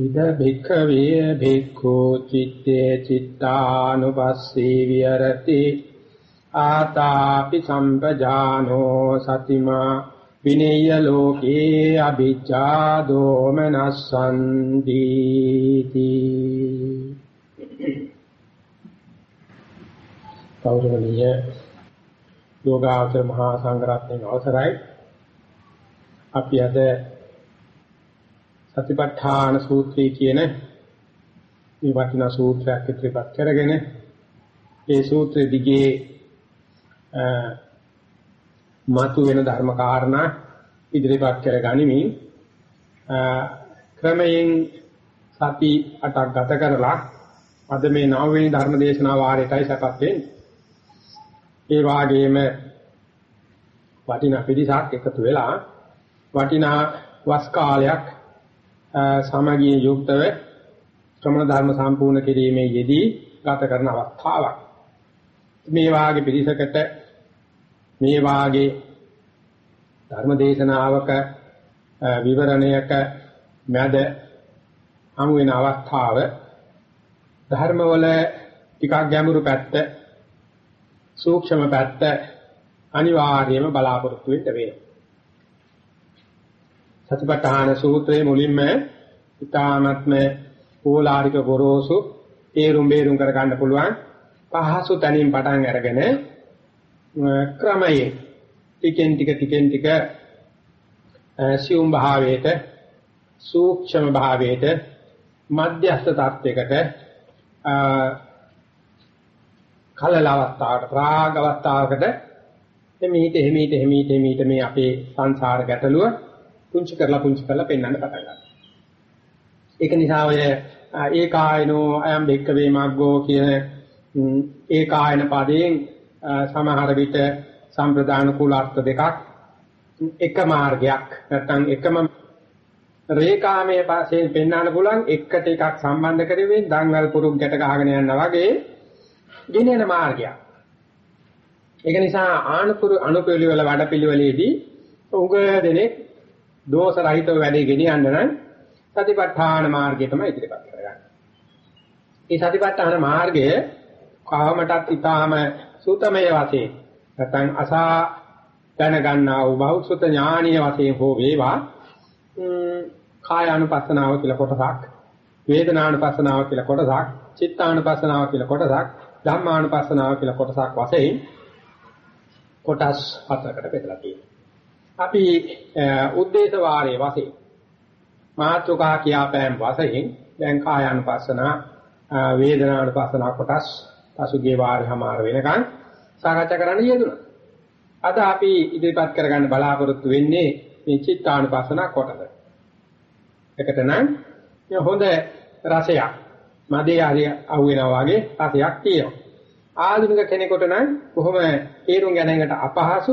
ඉද භික්ඛවේ භික්ඛු චිත්තේ චිත්තානුපස්සී විහෙරති ආතාපි සම්පජානෝ සතිමා විනේය ලෝකේ අභිජ්ජා දෝමනස්සන්ති කෞරවණීය යෝගාචර මහා සංඝරත්නයේ අවසරයි. අපි අද සතිපට්ඨාන සූත්‍රය කියන මේ වටිනා සූත්‍රයක් ඉදිරිපත් කරගෙන ඒ සූත්‍රෙ දිගේ මතු වෙන ධර්ම කාරණා ඉදිරිපත් කරගනිමින් ක්‍රමයෙන් සති අටක් ගත කරලා අද මේ නවවෙනි ධර්ම දේශනා වාරයටයි සැපත් වෙන්නේ. ඒ වාගේම වටිනා පිළිසක් එකතු වෙලා වටිනා වස් කාලයක් සමගිය යුක්තව ශ්‍රමණ ධර්ම සම්පූර්ණ කිරීමේ යෙදී ගත කරන අවස්ථාවක්. මේ වාගේ පිළිසකට මේ වාගේ ධර්ම දේශනාවක විවරණයක මැද හමු වෙන අවස්ථාව ධර්මවල ටිකක් ගැඹුරු පැත්ත සූක්ෂම පැත්ත අනිවාර්යයෙන්ම බලාපොරොත්තු වෙන්න වෙනවා. සතිපට්ඨාන සූත්‍රයේ මුලින්ම ඊ타ත්ම ඕලාරික ගොරෝසු තේරුම් බේරුම් කර ගන්න පුළුවන්. පහසු තැනින් පටන් අරගෙන ක්‍රමයේ ටිකෙන් ටික ටිකෙන් ටික සියුම් භාවයට සූක්ෂම භාවයට මධ්‍යස්ථ tattයකට කලල අවස්ථාවට රාග අවස්ථාවකට එමෙහිට එමෙහිට එමෙහිට එමෙහිට මේ අපේ සංසාර ගැටලුව පුංචි කරලා පුංචි කරලා පෙන්වන්න පටන් ගන්නවා. ඒක නිසා ඔය ඒකායනෝ අයම් බෙක්කවේ මග්ගෝ කියන ඒකායන පදයෙන් සමහර විට සම්ප්‍රදාන කුල අර්ථ දෙකක් එක මාර්ගයක් නැත්නම් එකම රේඛාමයේ පාසයෙන් පෙන්වන්න පුළුවන් එකට එකක් සම්බන්ධ කරගෙන දන්වැල් පුරුක් ගැට ගහගෙන යනවා වගේ ගෙනෙන මාර්ගයක්. ඒක නිසා ආනුපුරු අනුපිළිවෙල වැඩපිළිවෙලේදී උග දෙනෙක් දෝෂ රහිතව වැඩේ ගෙනියන්න නම් සතිපට්ඨාන මාර්ගය තමයි ඉදිරිපත් කරගන්නේ. මේ සතිපට්ඨාන මාර්ගය කාමටත් ඊටාම සූතමය වශයෙන් නැත්නම් අසා දැන ගන්නා වූ බෞද්ධ ඥානීය වශයෙන් හෝ වේවා කායානුපස්සනාව කියලා කොටසක් වේදනානුපස්සනාව කියලා කොටසක් චිත්තානුපස්සනාව කියලා කොටසක් ධම්මානුපස්සනාව කියලා කොටසක් වශයෙන් කොටස් හතරකට බෙදලා තියෙනවා. අපි උද්දේශ වාරයේ වශයෙන් මාත්‍රකා කියාපෑම් වශයෙන් දැන් කායानुපස්සන වේදනානුපස්සන කොටස් පසුගිය වාරේ හමාර වෙනකන් සාකච්ඡා කරන්න යෙදුණා. අද අපි ඉදිරිපත් කරගන්න බලාපොරොත්තු වෙන්නේ මේ චිත්තානුපස්සන කොටස. එකට නම් හොඳ රසයක් මදේ හරි අහුවෙනවා වගේ රසයක් තියෙනවා. ආධුනික කෙනෙකුට නම් කොහොම තේරුම් ගැනීමට අපහසු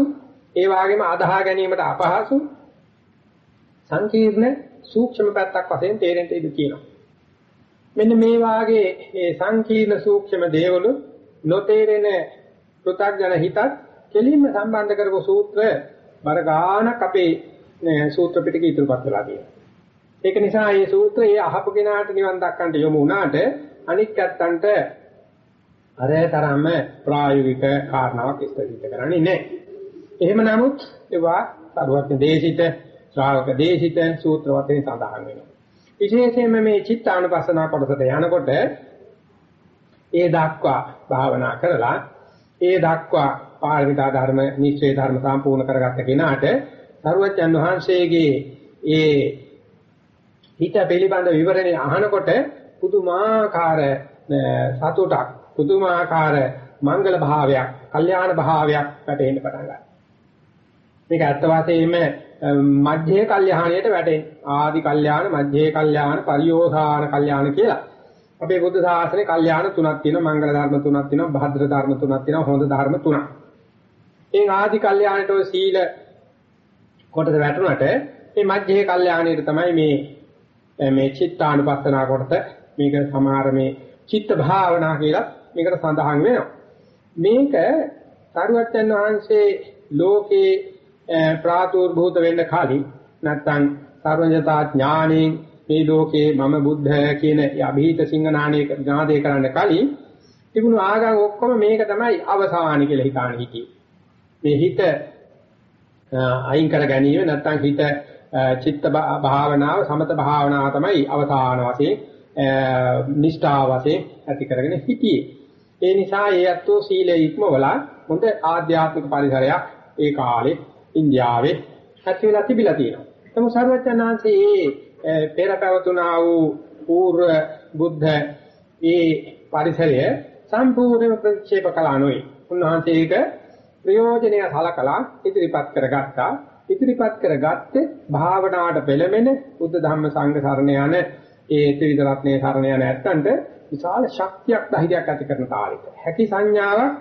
ඒ වගේම අදහා ගැනීමට අපහසු සංකීර්ණ සූක්ෂම පැත්තක් වශයෙන් තේරෙන්න ඉඩ තියෙනවා. මෙන්න මේ වාගේ මේ සංකීර්ණ සූක්ෂම දේවලු නොතේරෙන පෘථග්ජන හිතත් කෙලින්ම සම්බන්ධ කරපු සූත්‍ර බර ගානක් අපේ සූත්‍ර පිටකේ ඉදිරිපත් වෙලා තියෙනවා. ඒක නිසා මේ සූත්‍රය අහපු කෙනාට නිවන් දක්කන්ට යොමු වුණාට අනික් පැත්තන්ට අරතරම ප්‍රායෝගික කාරණාවක් ඉස්තරිත කරන්නේ නැහැ. එහෙම නමුත් ඒවා සරුවත් දේශිත ශ්‍රාවක දේශිත සූත්‍ර වශයෙන් සඳහන් වෙනවා. විශේෂයෙන්ම මේ චිත්තානුපස්සනා කොටසට යනකොට ඒ දක්වා භාවනා කරලා ඒ දක්වා පාරමිතා ධර්ම නිශ්චය ධර්ම සම්පූර්ණ කරගත්ත කෙනාට සරුවච්චන් වහන්සේගේ ඒ හිත පිළිබඳ විවරණය අහනකොට පුදුමාකාර සතුටක් පුදුමාකාර මංගල භාවයක්, කල්යාණ භාවයක් පැටහෙන්න පටන් ගන්නවා. මේක ඇත්ත වශයෙන්ම මධ්‍යේ කල්යාණයට වැටෙන ආදි කල්යාණ මධ්‍යේ කල්යාණ පරියෝසාන කල්යාණ කියලා. අපේ බුද්ධ ශාසනයේ කල්යාණ තුනක් තියෙනවා මංගල ධර්ම තුනක් තියෙනවා භද්‍ර ධර්ම තුනක් තියෙනවා හොඳ ධර්ම තුනක්. ඒ ආදි කල්යාණයට ඔය සීල කොටස වැටුණට මේ මධ්‍යේ කල්යාණයට තමයි මේ මේ චිත්තානුපස්සනා කොටස මේක සමහර මේ චිත්ත භාවනා කියලා මේකට සඳහන් වෙනවා. මේක සාරවත්යන් වහන්සේ ලෝකේ ප්‍රාතුර්භූත වෙන්න කලින් නැත්නම් සර්වඥතා ඥාණයෙන් මේ ලෝකේ මම බුද්ධ කියන අභීත සිංහනාණේ ඥාදේ කරන්න කලින් තිබුණු ආගම් ඔක්කොම මේක තමයි අවසාන කියලා හිතාන හිටියේ. මේ හිත අයින් කර ගැනීම නැත්නම් හිත චිත්ත භාවනාව සමත භාවනාව තමයි අවසාන වශයෙන් නිෂ්ඨා වශයෙන් ඇති කරගෙන හිටියේ. ඒ නිසා ඒ අත්ෝ සීලය ඉක්මවලා හොඳ ආධ්‍යාත්මික පරිසරයක් ඒ කාලේ ඉන්දියාවේ ඇති වෙලා තිබිලා තියෙනවා. නමුත් සර්වඥාන්සේ පෙර පැවතුනා වූ පූර්ව බුද්ධ ඒ පරිසරය සම්පූර්ණයෙන්ම ප්‍රතික්ෂේප කළා නොවේ. උන්වහන්සේ ඒක ප්‍රයෝජනය සලකලා ඉදිරිපත් කරගත්තා. ඉදිරිපත් කරගත්තේ භාවනාවට පෙළමෙන බුද්ධ ධම්ම සංඝ සරණ යන ඒ ත්‍රිවිධ රත්නයේ සරණ යන ඇත්තන්ට විශාල ශක්තියක් ධෛර්යයක් ඇති කරන තාලෙට. හැකි සංඥාවක්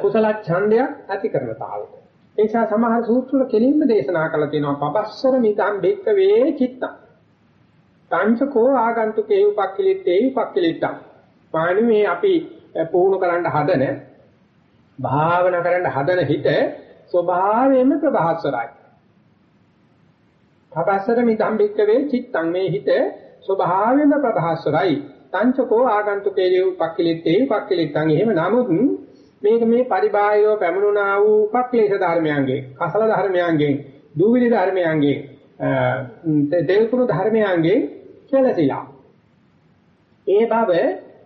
කුසල ඡන්දයක් ඇති කරන තාලෙට. ඒ නිසා සමහර සූත්‍ර වල කෙලින්ම දේශනා කරලා තියෙනවා පබස්සර මිදම් බෙක්ක වේ චිත්තං. පංචකෝ ආගන්තුකේ උපක්ඛලිතේ උපක්ඛලිතං. මානි මේ අපි පුහුණු කරන්න හදන භාවනා කරන්න හදන හිත ස්වභාවයෙන්ම ප්‍රභාස්වරයි. පබස්සර මිදම් බෙක්ක වේ චිත්තං මේ හිත ස්වභාවයෙන්ම ප්‍රභාස්වරයි. පංචකෝ ආගන්තුකේ උපක්ඛලිතේ උපක්ඛලිතං. එහෙම නමුත් මේක මේ පරිබාහිරව පැමුණා වූ උපක්ලේශ ධර්මයන්ගෙන්, කසල ධර්මයන්ගෙන්, දූවිලි ධර්මයන්ගෙන්, දෙල්කුණු ධර්මයන්ගෙන් කෙලසිලා. ඒ බව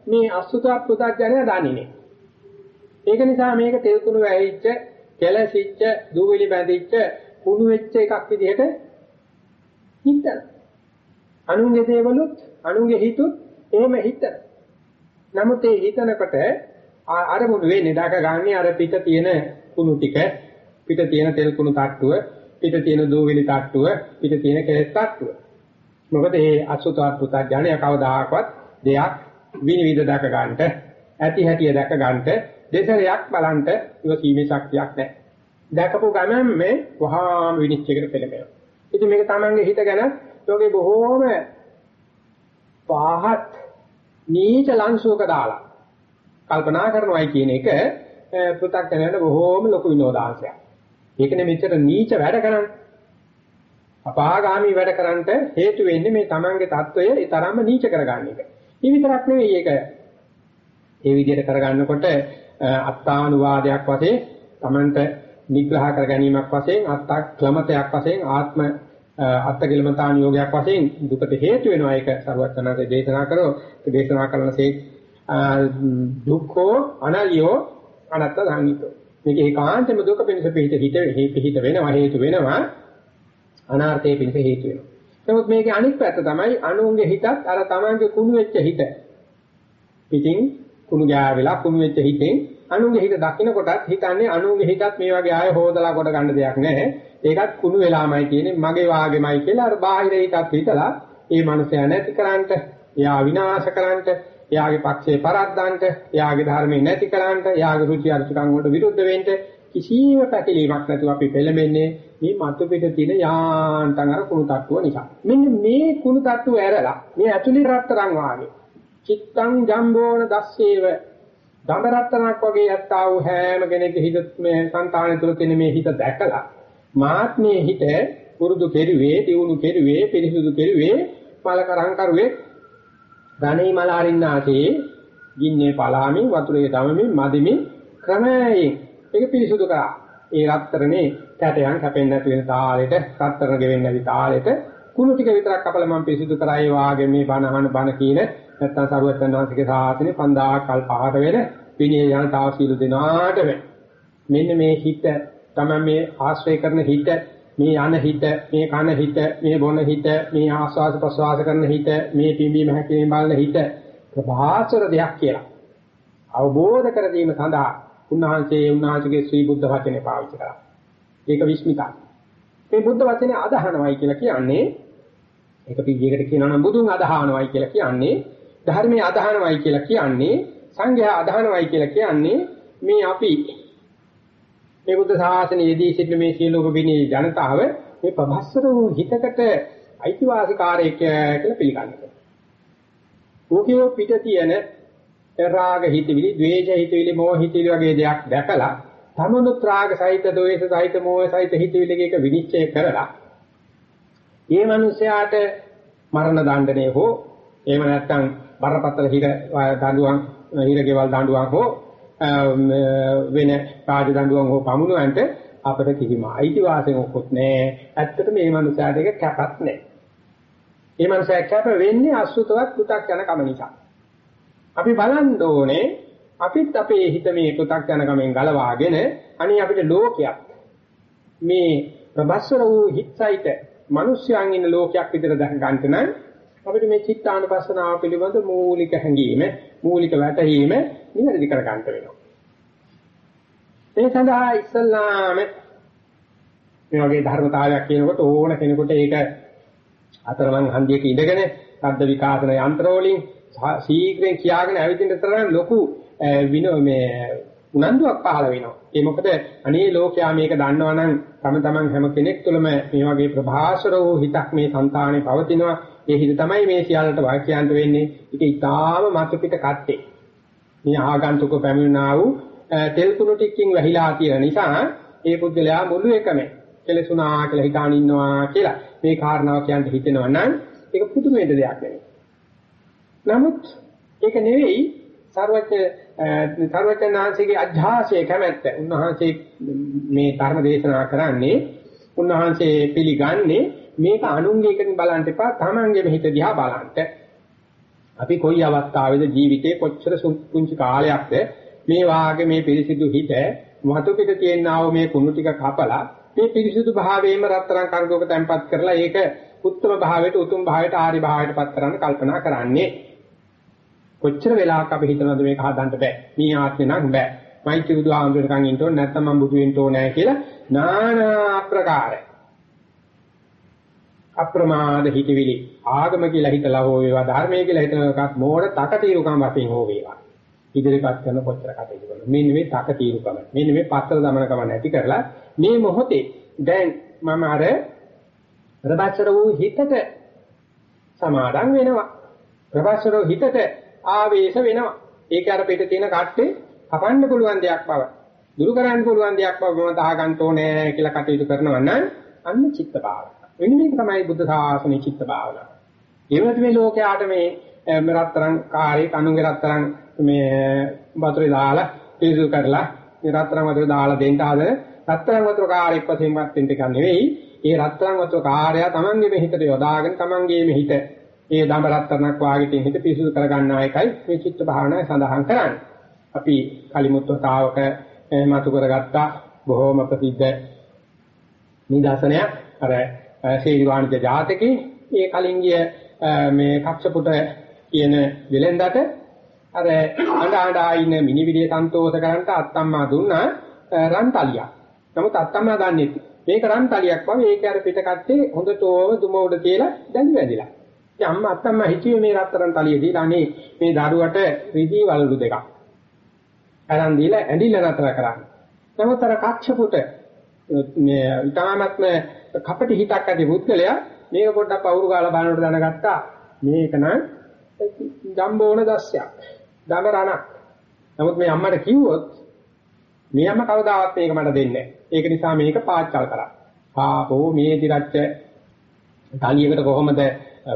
මේ අසුත පුතඥය දන්නේ නෑ. ඒක නිසා මේක තෙල්කුණු වැහිච්ච, කෙලසිච්ච, දූවිලි බැඳිච්ච, කුණු වෙච්ච එකක් විදිහට හිතන. අනුන්ගේ දේවලුත්, අනුන්ගේ හිතුත් එහෙම හිතන. නමුත් ඒ හිතනකොට අරමුණු වෙන්නේ ඩක ගන්නේ අර පිට තියෙන කුණු ටික. පිට තියෙන තෙල් කුණු තට්ටුව පිට තියෙන දූවිලි තට්ටුව පිට තියෙන කෙලස් තට්ටුව. මොකද මේ අසුතවත් පුතත් ඥානය කවදාකවත් දෙයක් විනිවිද දක ගන්නට ඇති හැටිය දැක ගන්නට දෙසරයක් බලන්ට ඉවසීමේ ශක්තියක් නැහැ. දැකපු ගමන් මේ වහාම විනිශ්චයකට පෙළඹෙනවා ඉතින් මේක තමන්ගේ හිත ගැන යෝගේ බොහෝම පහත් නීච ලංසුවක දාලා කල්පනා කරනවායි කියන එක පෘථග්ජනයට බොහෝම ලොකු විනෝදාංශයක්. ඒකනේ මෙච්චර නීච වැඩ කරන්නේ. අපාගාමී වැඩ කරන්නට හේතු වෙන්නේ මේ තමන්ගේ தত্ত্বය ඒ තරම්ම නීච කරගන්න එක. ඒ විතරක් නෙවෙයි ඒක. ඒ විදිහට කරගන්නකොට අත්තානුවාදයක් වශයෙන් තමන්ට නිග්‍රහ කර ගැනීමක් වශයෙන් අත්තක් ක්‍රමතයක් වශයෙන් ආත්ම අත්තගිලමතාන් යෝගයක් වශයෙන් දුකට හේතු වෙනවා ඒක සරුවත් යනසේ දේශනා කරෝ දේශනා කරන සේ දුක්ඛෝ අනලියෝ අනත්ත සංගීතෝ මේක ඒකාන්තම දුක පිණිස පිහිට හිත පිහිට වෙනවා හේතු වෙනවා. අනාර්ථයේ පිණිස හේතු වෙනවා. නමුත් මේකේ අනිත් පැත්ත තමයි අනුන්ගේ හිතත් අර තමන්ගේ කුණු වෙච්ච හිත. පිටින් කුණු ගෑවිලා කුණු වෙච්ච හිතෙන් අනුන්ගේ හිත දකින්න කොටත් හිතන්නේ අනුන්ගේ හිතත් මේ වගේ ආය හොදලා කොට ගන්න දෙයක් නැහැ. ඒකත් කුණු වෙලාමයි කියන්නේ මගේ වාගේමයි කියලා අර බාහිර හිතත් හිතලා ඒ මනුස්සයා නැති කරන්නට එයා විනාශ කරන්නට එයාගේ පක්ෂේ පරද්දන්ට, එයාගේ ධර්මයේ නැති කරන්නට, එයාගේ රුචි අරුචිකම් වලට විරුද්ධ වෙන්න කිසිම පැකිලීමක් නැතුව අපි පෙළඹෙන්නේ මේ මතු පිට තියෙන යාන්තම් අර කුණු තට්ටුව නිසා. මෙන්න මේ කුණු තට්ටුව ඇරලා මේ ඇතුළේ රත්තරන් වාගේ චිත්තං ජම්බෝන දස්සේව දඹ රත්තරන්ක් වගේ යත්තා වූ හැම කෙනෙකුගේ හිත මේ సంతාන තුළ තියෙන මේ හිත දැකලා මාත්මේ හිත පුරුදු කෙරුවේ, දියුණු කෙරුවේ, පිරිසුදු කෙරුවේ, මල කරං කරුවේ ධනේ මල අරින්නාසේ ගින්නේ පලාමින් වතුරේ දමමින් මදිමින් ක්‍රමයෙන්. ඒක පිරිසුදු කරා. ඒ රත්තරනේ කැටයන් කැපෙන්නේ නැති වෙන තාලෙට රත්තරන ගෙවෙන්නේ නැති තාලෙට කුණු ටික විතරක් අපල මම පිරිසුදු කරා. ඒ වාගේ මේ බණ අහන බණ කියන නැත්තම් සරුවත්යන් වහන්සේගේ සාසනේ 5000 කල් පහට වෙන විනය යන තාසීල දෙනාට මෙන්න මේ හිත තමයි මේ ආශ්‍රය කරන හිත. මේ යන හිත, මේ කන හිත, මේ බොන හිත, මේ ආස්වාද ප්‍රසවාස කරන හිත, මේ පිම්බීම හැකීම බලන හිත ප්‍රභාසර දෙයක් කියලා. අවබෝධ කර ගැනීම සඳහා උන්වහන්සේ උන්වහන්සේගේ ශ්‍රී බුද්ධ වචනේ පාවිච්චි කරා. ඒක විශ්මිතයි. මේ බුද්ධ වචනේ අදහනවයි කියලා කියන්නේ ඒක පිළියෙකට කියනවා නම් බුදුන් අදහනවයි කියලා කියන්නේ ධර්මයේ අදහනවයි කියලා කියන්නේ සංඝයා අදහනවයි කියලා කියන්නේ මේ අපි මේ බුද්ධ ශාසනයේදී සිටින මේ සියලුම විනී ජනතාව මේ ප්‍රභස්සර වූ හිතකට අයිතිවාසිකාරයෙක් කියලා පිළිගන්නවා. ඕකේ පිට තියෙන රාග හිතවිලි, ද්වේෂ හිතවිලි, මෝහ හිතවිලි වගේ දෙයක් දැකලා තමනුත් රාග සහිත, ද්වේෂ සහිත, මෝහ සහිත හිතවිලික විනිශ්චය කරලා මේ මිනිස්යාට මරණ දඬනය හෝ එහෙම නැත්නම් බරපතල හිර දඬුවම් හිරකේවල් දඬුවම් හෝ වෙන රාජ දඬුවම් හෝ පමුණුවන්ට අපිට කිසිම අයිතිවාසිකමක් නැහැ. ඇත්තට මේ මනුස්සයාට ඒක කැපක් නැහැ. මේ මනුස්සයා කැප වෙන්නේ අසුතවත් පු탁 යන කම නිසා. අපි බලන්න ඕනේ අපිත් අපේ හිත මේ පු탁 යන කමෙන් ගලවාගෙන අනේ අපිට ලෝකයක් මේ ප්‍රබස්සර වූ හිත්සයිත මිනිස්යන් ඉන්න ලෝකයක් විතර දැක ගන්නට නම් අපිට මේ චිත්තානුපස්සනාව පිළිබඳ මූලික හැඟීම මූලික වැටහීම නිවැරදි කර ගන්න වෙනවා. ඒ සඳහා ඉස්සල්ලාම මේ වගේ ධර්මතාවයක් කියනකොට ඕන කෙනෙකුට ඒක අතරමං හන්දියක ඉඳගෙන ශබ්ද විකාශන යන්ත්‍ර වලින් ශීඝ්‍රයෙන් කියාගෙන ඇවිදින්න තරම් ලොකු විනෝ මේ උනන්දුවක් පහළ වෙනවා. ඒ මොකද අනේ ලෝකයා මේක දන්නවනම් තම තමන් හැම කෙනෙක් තුළම මේ වගේ ප්‍රභාසර වූ හිතක් මේ సంతානේ පවතිනවා. ඒ හිත තමයි මේ සියල්ලට වාක්‍යයන්ට වෙන්නේ. ඒක ඊටාම මතු පිට කට්ටේ. මේ ආගන්තුක පැමිණා වූ තෙල් කුණු ටිකකින් වැහිලා තියෙන නිසා ඒ පුද්ගලයා මුළු එකම කෙලසුනා කියලා හිතාන ඉන්නවා කියලා මේ කාරණාව කියන්න හිතෙනවා නම් ඒක පුදුමේද දෙයක් නෙවෙයි. නමුත් ඒක නෙවෙයි සර්වඥ සර්වඥාන්සේගේ අධ්‍යාසයේ කැමැත්ත. උන්වහන්සේ මේ ධර්ම දේශනා කරන්නේ උන්වහන්සේ පිළිගන්නේ මේක අනුන්ගේ එකකින් බලන්න එපා තමන්ගේ හිත දිහා බලන්න. අපි කොයි අවස්ථාවේද ජීවිතේ කොච්චර පුංචි කාලයක්ද මේ වාගේ මේ පිරිසිදු හිත මතු පිට තියෙනා වූ මේ කුණු ටික කපලා මේ පිරිසිදු භාවයේම රත්තරන් කර්ගෝක තැම්පත් කරලා ඒක උත්තම භාවයට උතුම් භාවයට ආරි භාවයට පත් කරන්න කල්පනා කරන්නේ. කොච්චර වෙලාවක් අපි හිතනවද මේක හදන්න බෑ? මේ ආත්මේ නම් බෑ. මෛත්‍රී බුදුහාමුදුරකන් ඉන්න ඕනේ නැත්නම් මම බුදු වෙන්න ඕනේ කියලා নানা ආකාර අප්‍රමාද හිතවිලි ආගම කියලා හිතලා හෝ වේවා ධර්මය කියලා හිතන එකක් මෝඩ තකතිරුකම් වශයෙන් හෝ වේවා ඉදිරිපත් කරන කොච්චර කටයුතු කරනවා. මෙන්න මේ තක తీරුකම. මෙන්න මේ පතර දමනකම නැති කරලා මේ මොහොතේ දැන් මම අර ප්‍රබස්සර වූ හිතට සමාදම් වෙනවා. ප්‍රබස්සර වූ හිතට ආවේශ වෙනවා. ඒක අර පිට තියෙන කට්ටේ කපන්න පුළුවන් දෙයක් බව. දුරු කරන්න පුළුවන් දෙයක් බව මම තහ ගන්න ඕනේ කියලා කටයුතු කරනවා නම් අන්න චිත්ත භාවන. වෙන මේක තමයි බුද්ධ ශාසනයේ චිත්ත භාවනාව. ඒ වෙනත් මේ ලෝකයට මේ රත්තරන් කාර්යය කණුගේ රත්තරන් මේ වතුරේ දාලා පිරිසුදු කරලා මේ රත්තරන් වතුර දාලා දෙන්න හදන රත්තරන් වතුර කාර්යයක් වශයෙන් වත් දෙන්න එක නෙවෙයි ඒ රත්තරන් වතුර කාර්යය තමන්ගේ මේ හිතට යොදාගෙන තමන්ගේ මේ හිත ඒ දඹ රත්තරන්ක් වාගේ තියෙන හිත පිරිසුදු කරගන්නා එකයි මේ චිත්ත භාවනාවේ සඳහන් කරන්නේ. අපි කලිමුත්වතාවක මතු කරගත්තා බොහෝම ප්‍රසිද්ධ නිදර්ශනයක් අර ශීවාණිජ ජාතකේ ඒ කලින් ගිය මේ කක්ෂපුට කියන වෙලෙන්දට අර අඬ අඬා ඉන්න මිනිවිදිය සන්තෝෂ කරන්ට අත්තම්මා දුන්නා රන්තලියක්. නමුත් අත්තම්මා දන්නේ මේක රන්තලියක් වගේ ඒක අර පිට කට්ටේ හොඳටම දුම උඩ තියලා දැලි වැදිලා. ඉතින් අම්මා අත්තම්මා හිතුවේ මේ රත්තරන් තලිය දීලා අනේ මේ දරුවට රිදී වලලු දෙකක්. අරන් දීලා ඇඳිල්ල නතර කරන්න. නමුත් අර කක්ෂපුට මේ ඊටාමත්ම කපටි හිතක් ඇති පුද්ගලයා මේක පොඩ්ඩක් අවුරු ගාලා බලනකොට දැනගත්තා මේක නම් ජම්බෝන දස්සයක්. දඟරණක්. නමුත් මේ අම්මට කිව්වොත් මේ අම්ම කවදාවත් මේක මට දෙන්නේ නැහැ. ඒක නිසා මේක පාච්චල් කරා. ආපෝ මේ දිරච්ච තලියකට කොහොමද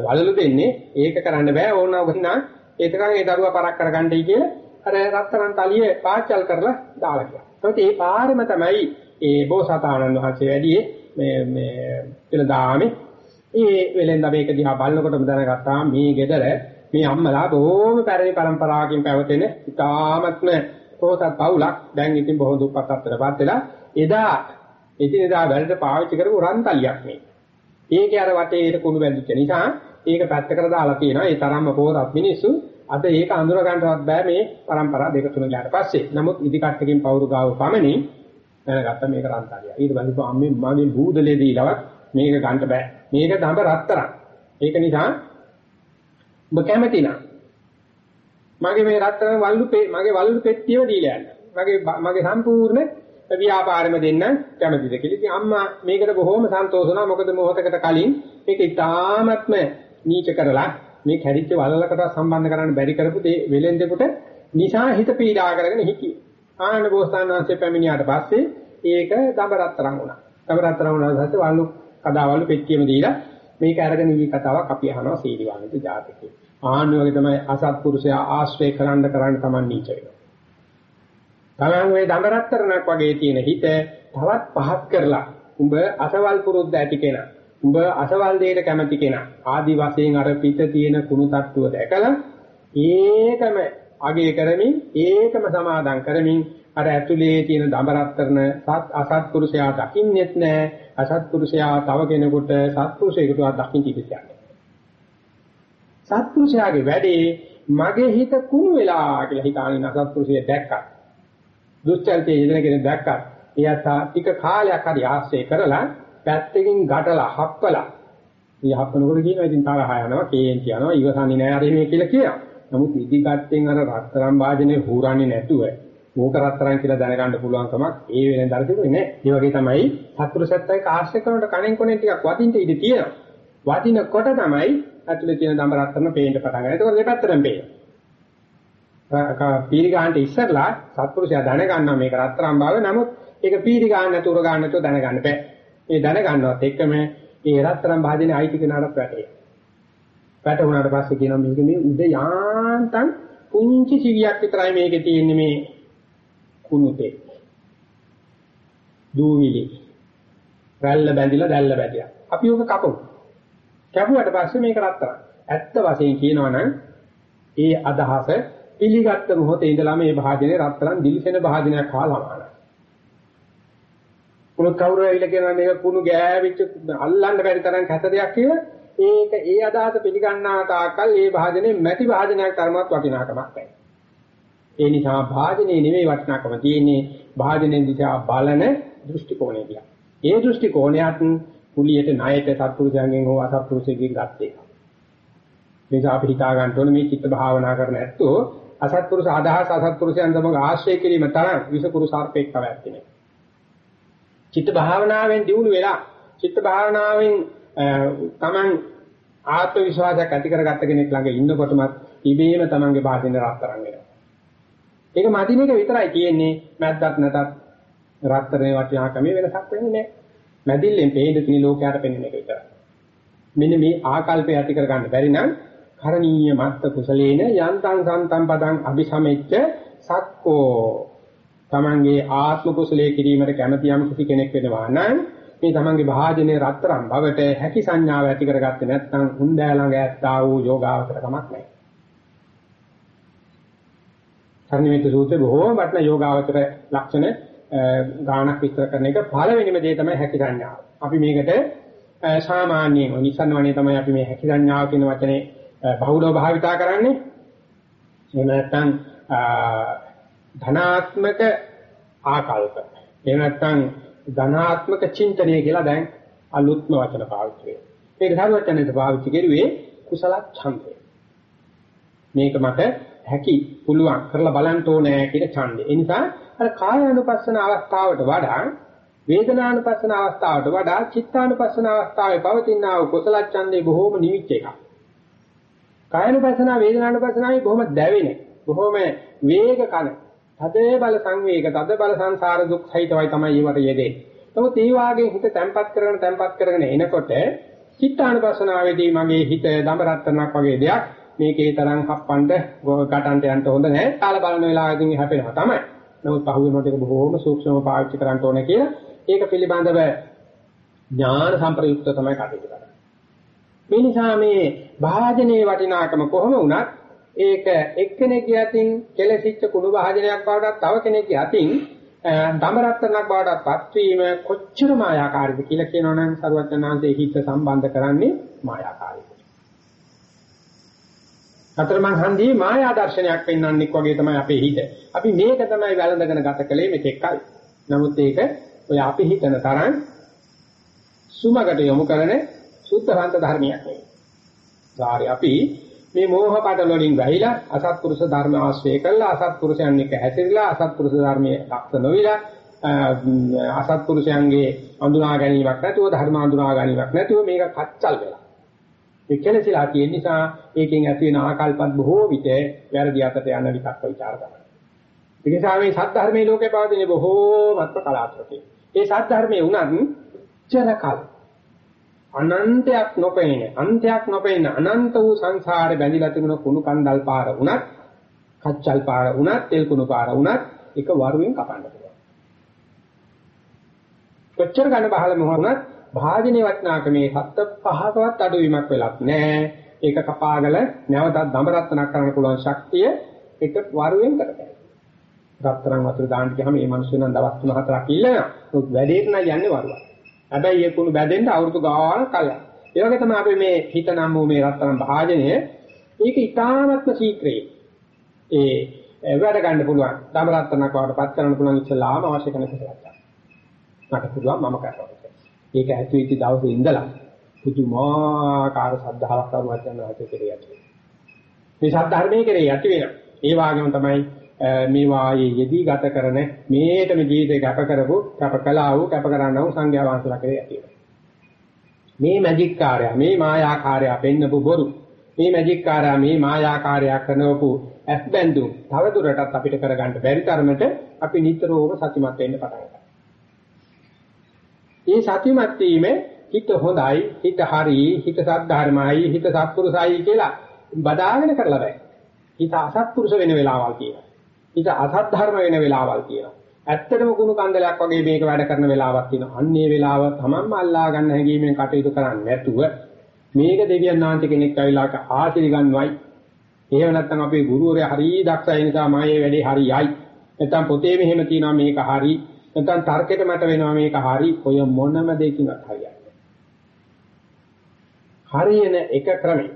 වලලු දෙන්නේ? ඒක කරන්න බෑ ඕනව ගන්නා. ඒකකන් ඒ දරුවා පරක් කරගන්නයි කියලා අර රත්තරන් තලිය පාච්චල් කරලා දාලා ගියා. ඒත් ඒ පාරම තමයි ඒ බෝසතාණන් වහන්සේ වැඩි මේ මේ කියලා දාමේ ඒ වෙලෙන්ද අපි ඒක දිහා බලනකොටම දැනගත්තා මේ ගෙදර මේ අම්මලා බොහොම පැරණි પરම්පරාවකින් පැවතෙන ඉතාමත්ම පොහොසත් පවුලක් දැන් ඉතින් බොහොම දුප්පත් අතරපත් වෙලා එදා එදිනෙදා වැඩට පාවිච්චි කරපු රන්තලියක් මේ. ඒකේ අර වටේට කුණු බැඳිච්ච නිසා ඒක පැත්තකට දාලා තියෙනවා. ඒ තරම්ම පොහොසත් මිනිස්සු අද ඒක අඳුර ගන්නවත් බෑ මේ પરම්පරා දෙක තුන ගියාට පස්සේ. නමුත් ඉදිකට්ටකින් පවුරු ගාව පමණින් දැනගත්තා මේක රන්තරිය. ඊට පස්සේ අම්මේ මගේ බූදලේ දීලවත් මේක ගන්න බෑ. මේක දඹ රත්තරන්. ඒක නිසා ඔබ කැමති නම් මගේ මේ රත්තරන් වල්ලු මගේ වල්ලු පෙට්ටියම දීලා යන්න. මගේ මගේ සම්පූර්ණ ව්‍යාපාරෙම දෙන්න කැමතිද කියලා. ඉතින් අම්මා මේකට බොහොම සන්තෝෂ වුණා. මොකද මොහොතකට කලින් මේක ඉතාමත්ම නීච කරලා මේ කැඩිච්ච වලලකට සම්බන්ධ කරන්න බැරි කරපු දේ වෙලෙන්දෙකුට නිසා හිත පීඩා කරගෙන හිටියේ. ආනන්ද බෝසතාණන් වහන්සේ පැමිණියාට පස්සේ ඒක දඹරත්තරන් වුණා. දඹරත්තරන් වුණාට පස්සේ වල්ලු කඩාවල්ලු පෙට්ටියම දීලා මේක අරගෙන ඊ කතාවක් අපි අහනවා සීලිවානිත ජාතකේ. ආන්න වගේ තමයි අසත්පුරුෂයා ආශ්‍රය කරන්න කරන්න Taman නීච වෙනවා. Taman මේ දඹරත්තරණක් වගේ තියෙන හිත තවත් පහත් කරලා උඹ අසවල් පුරුද්ද ඇති කෙනා. උඹ අසවල් දෙයට කැමති කෙනා. ආදි වශයෙන් අර පිට තියෙන කුණු තට්ටුව දැකලා ඒකම අගය කරමින් ඒකම සමාදම් කරමින් අර ඇතුලේ තියෙන දඹරත්තරන සත් අසත්පුරුෂයා දකින්නෙත් නෑ. අසත්පුරුෂයා තව කෙනෙකුට සත්පුරුෂයෙකුට දකින්න ඉතිරියන්නේ සත්පුරුෂයාගේ වැඩේ මගේ හිත කුණු වෙලා කියලා හිතාගෙන අසත්පුරුෂය දැක්කා දුස්චරිතයේ යෙදෙන කෙනෙක් දැක්කා එයාට ටික කාලයක් හරි ආශ්‍රය කරලා පැත්තකින් ගැටලා හප්පලා මේ හප්පනකොට කියනවා ඉතින් තරහ යනවා කේන්ති යනවා ඉවසන්නේ නෑ අර මේ කියලා කියනවා නමුත් ඉදිකට්ටෙන් අර රත්තරන් වාදනේ හූරන්නේ නැතුව ඕක රත්තරන් කියලා දැනගන්න පුළුවන් කමක් ඒ වෙලෙන් දරතිබුනේ නෑ. ඒ වගේ තමයි සත්පුරුෂත්වයේ කාශ්‍ය කරනකොට කණෙන් කොනෙන් ටිකක් වදින්න ඉඩ තියෙනවා. වදිනකොට තමයි ඇතුලේ තියෙන දඹ රත්තරන් පේන්න පටන් ගන්න. ඒකෝර දෙපැත්තටම පේනවා. පීරි ගන්නට ඉස්සරලා සත්පුරුෂයා දැනගන්නවා මේක රත්තරන් බව. නමුත් ඒක පීරි ගන්න නැතුව උර ගන්න නැතුව දැනගන්න බෑ. ඒ දැනගන්නවත් එක්කම ඒ රත්තරන් භාජනේ අයිති කෙනාට වැටේ. වැටුණාට පස්සේ කියනවා මේක මේ උද යාන්තම් පුංචි සිවියක් විතරයි මේකේ තියෙන්නේ මේ කුණුතේ. දූවිලි. රැල්ල බැඳිලා දැල්ල බැඳිලා. අපි ඔක කපමු. කැපුවට පස්සේ මේක රත්තරන්. ඇත්ත වශයෙන් කියනවනම් ඒ අදහස පිළිගත්ත මොහොතේ ඉඳලා මේ භාජනේ රත්තරන් දිලිසෙන භාජනයක් හා සමානයි. කුණු කවුරු ඇවිල්ලා කියනවා මේක කුණු ගෑවිච්ච අල්ලන්න බැරි තරම් කැත දෙයක් කියලා ඒක ඒ අදහස පිළිගන්නා තාක්කල් ඒ භාජනේ මැටි භාජනයක් තරමවත් වටිනාකමක් නැහැ. ඒ නිසා භාජනේ නෙමෙයි වටිනාකම තියෙන්නේ භාජනෙන් දිහා බලන දෘෂ්ටි කෝණය දිහා. ඒ දෘෂ්ටි කෝණයත් කුලියට ණයට සත්පුරුෂයන්ගෙන් හෝ අසත්පුරුෂයෙක්ගෙන් ගත්තේ. මේ නිසා අපි හිතා ගන්න ඕනේ මේ චිත්ත භාවනා කරන ඇත්තෝ අසත්පුරුෂ අදහස් අසත්පුරුෂයන් සමග ආශ්‍රය කිරීම තරම් විසකුරු සර්පෙක් කවැත්තේ නැහැ. චිත්ත භාවනාවෙන් දියුණු වෙලා චිත්ත භාවනාවෙන් තමන් ආත්ම විශ්වාසයක් ඇති කරගත්ත කෙනෙක් ළඟ ඉන්නකොටම ඉබේම තමන්ගේ බාහිර රත්තරන් වෙනවා. ඒක මදින එක විතරයි තියෙන්නේ මැද්දක් නැතත් රත්තරනේ වටිනාකමේ වෙනසක් වෙන්නේ නැහැ. මැදිල්ලෙන් පේන තියෙන ලෝකයට පෙන්වන එක විතරයි. මෙන්න මේ ආකල්පය ඇති කරගන්න බැරි නම් කරණීය මත්ත කුසලේන යන්තං සන්තම් පදං අபிසමෙච්ච සක්කෝ තමන්ගේ ආත්ම කුසලයේ කිරීමට කැමති යම් කිසි කෙනෙක් වෙනවා නම් මේ තමන්ගේ භාජනයේ රත්තරන් බවට හැකි සංඥාව ඇති කරගත්තේ නැත්නම් හුඳෑ ළඟ ඇත්තා වූ යෝගාවචර කමක් නැහැ. සම්නිමිත සූත්‍රයේ බොහෝම වටිනා යෝගාවචර ලක්ෂණ ගානක් විස්තර කරන එක පළවෙනිම දේ තමයි හැකි සංඥාව. අපි මේකට සාමාන්‍යයෙන් නිසන්වනේ තමයි අපි මේ හැකි සංඥාව කියන වචනේ බහුලව භාවිතා කරන්නේ. එහෙම නැත්නම් ධනාත්මක ආකල්ප. එහෙම නැත්නම් ධනාත්මක චින්තනය කියලා දැන් අලුත්ම වචන පාවිච්චි වෙනවා. මේක සාරවත්යන්ට පාවිච්චි කරුවේ කුසල ඡන්දය. මේක මට හැකි පුළුවන් කරලා බලන්න ඕනේ කියන ඡන්දය. ඒ නිසා අර කායානුපස්සන අවස්ථාවට වඩා වේදනානුපස්සන අවස්ථාවට වඩා චිත්තානුපස්සන අවස්ථාවේ පවතින ආ කුසල ඡන්දේ බොහෝම නිවිච්ච එකක්. කායනුපස්සන වේදනානුපස්සනාවේ බොහොම දැවෙන, බොහොම වේග කන තද බල සංවේග, තද බල සංසාර දුක් සහිතවයි තමයි ඒවට යෙදෙන්නේ. නමුත් ඒ වාගේ හිත තැම්පත් කරගෙන තැම්පත් කරගෙන එනකොට චිත්තානුපස්සනාවේදී මගේ හිත දඹරත්තරණක් වගේ දෙයක් මේකේ තරම් හප්පන්න ගටන්ට යන්න හොඳ නැහැ. කාල බලන වෙලාවකින් හැපෙනවා තමයි. නමුත් පහුවෙනකොට ඒක බොහොම සූක්ෂමව පාවිච්චි කරන්න ඕනේ කියලා ඒක පිළිබඳව ඥාන සම්ප්‍රයුක්ත තමයි කටයුතු කරන්නේ. මේ නිසා මේ භාජනයේ වටිනාකම කොහොම වුණත් ඒක එක්කෙනෙක්ගේ අතින් කෙලසිච්ච කුණු භාජනයක් බවට තව කෙනෙක්ගේ අතින් දමරත්තරණක් බවට පත්වීම කොච්චර මායාකාරීද කියලා කියනවනම් සරුවචනාංශයේ හිත සම්බන්ධ කරන්නේ මායාකාරීද. අතරමං හන්දියේ මායා දර්ශනයක් පෙන්වන්නෙක් වගේ තමයි අපේ හිත. අපි මේක තමයි වැළඳගෙන ගත කලේ මෙතෙක් කල්. නමුත් ඒක ඔය අපි හිතන තරම් සුමකට යොමු කරන සුද්ධවන්ත ධර්මයක් නෙවෙයි. සාරි අපි මේ මෝහ පාඩල වලින් වැහිලා අසත්පුරුෂ ධර්ම ආශ්‍රය කළා අසත්පුරුෂයන් එක්ක හැසිරලා අසත්පුරුෂ ධර්මයේ දක්ෂ නොවිලා අසත්පුරුෂයන්ගේ අඳුනා ගැනීමක් නැතුව ධර්ම අඳුනා ගැනීමක් නැතුව මේක කච්චල් වෙලා. ඒ කෙලසිලා තියෙන නිසා ඒකෙන් ඇති වෙන ආකල්පත් බොහෝ විට වැරදි අතට යන විකක්ක ਵਿਚාර කරනවා. ඒ නිසා මේ සත්‍ය ධර්මයේ ලෝකේ පවතින බොහෝමත්ම කලාත්මකයි. ඒ සත්‍ය ධර්මයේ උනත් චරකල් අනන්තයක් නොපෙනෙන අන්තයක් නොපෙනෙන අනන්ත වූ සංසාරේ බැඳිලා තිබුණ කුණු කන්දල් පාර උනත් කච්චල් පාර උනත් තෙල් කුණු පාර උනත් එක වරුවෙන් කපන්න පුළුවන්. කොච්චර ගන්න බහල මොහොනත් භාජනයේ වටනාකමේ සත්ත පහකවත් අඩුවීමක් වෙලක් නැහැ. ඒක කපාගල නැවතත් දඹරත්නක් කරන්න පුළුවන් ශක්තිය එක වරුවෙන් කරගන්න. රත්තරන් වතුර දාන්න ගියාම මේ මිනිස්සු නම් දවස් 3-4ක් ඉල්ලනවා. ඒත් වැඩේට නම් යන්නේ වරුවක්. හැබැයි ඒ කුණු බැදෙන්න අවුරුදු ගානක් කලින්. ඒ වගේ තමයි අපි මේ හිත නම් වූ මේ රත්තරන් භාජනය ඒක ඉතාමත්ම ශීක්‍රේ. ඒ වැඩ ගන්න පුළුවන්. දම රත්තරන්ක් වඩපත් කරන්න පුළුවන් ඉස්සලාම අවශ්‍ය කරන කෙලක්. මට පුළුවන් මම කරනවා. ඒක ඇති වෙච්ච දවසේ ඉඳලා පුදුමාකාර සද්ධාාවක් කරුවත් යන හිතේ කෙරේ ඇති. මේ සද්ධර්මයේ කෙරේ ඇති වෙනවා. ඒ වගේම තමයි මේ වායේ යෙදී ගත කරන මේටම ජීවිතේ කැප කරපු කැප කළා වූ කැප කරන්නා වූ සංඝයා වහන්සේලා කෙරේ ඇති මේ මැජික් කාර්යය මේ මායාකාරය පෙන්නපු බොරු මේ මැජික් කාර්යය මේ මායාකාරය කරනවපු ඇස් බැඳුම් තව දුරටත් අපිට කරගන්න බැරි තරමට අපි නිතරම සතුටුමත් වෙන්න පටන් ගන්නවා. මේ සතුටුමත් වීම හිත හොඳයි හිත හරි හිත සද්ධර්මයි හිත සත්පුරුසයි කියලා බදාගෙන කරලා බෑ. හිත අසත්පුරුෂ වෙන වෙලාවල් කියනවා. හිත අසත් ධර්ම වෙන වෙලාවල් තියෙනවා. ඇත්තටම කුණු කන්දලයක් වගේ මේක වැඩ කරන වෙලාවක් තියෙනවා. අන්නේ වෙලාව තමන්ම අල්ලා ගන්න හැඟීමෙන් කටයුතු කරන්නේ නැතුව මේක දෙවියන් වහන්සේ කෙනෙක් ඇවිල්ලා ආශිර්වාද ගන්නවයි. එහෙම නැත්නම් අපේ ගුරුවරයා හරිය දක්ෂයි නිසා මායේ වැඩේ හරියයි. නැත්නම් පොතේ මෙහෙම තියෙනවා මේක හරි. නැත්නම් තර්කෙට මට වෙනවා මේක හරි. ඔය මොනම දෙයකින්වත් හරියන්නේ හරියන එක ක්‍රමයි.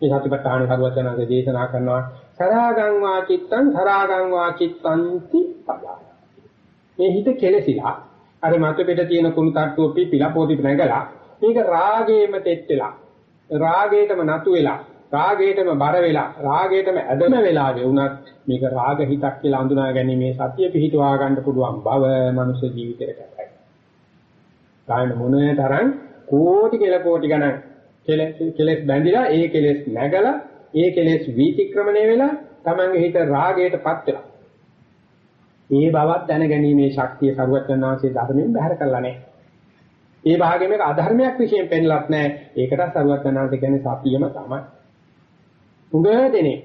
මේ සතිපට්ඨාන කරුවචනන්සේ දේශනා කරනවා සරාගං වාචිත්තං සරාගං වාචිත්තන්ති පදාය. මේ හිත කෙලසිලා අර මත පිට තියෙන කුණු තට්ටුව පිපිලා පොඩි නැගලා මේක රාගේම තෙත් වෙලා රාගේටම නතු වෙලා රාගේටම බර වෙලා රාගේටම ඇදම වෙලා වුණත් මේක රාග හිතක් කියලා අඳුනා ගැනීමේ සතිය පිහිටවා ගන්න පුළුවන් බව මනුෂ්‍ය ජීවිතයට කැපයි. කායන මොනේ තරම් කෝටි කෙල කෝටි ගණන් කෙලස් බැඳිලා ඒ කෙලස් නැගලා ඒ කෙලෙස් වීතික්‍රමණය වෙලා තමන්ගේ හිත රාගයටපත් වෙලා. ඒ බවත් දැනගැනීමේ ශක්තිය සරුවචනාංශයේ ධර්මයෙන් බැහැර කරලා නැහැ. ඒ භාගයේ මේක අධර්මයක් විශේෂයෙන් පෙන්ලත් නැහැ. ඒකට සරුවචනාංශ කියන්නේ සතියම තමයි. උගදෙනේ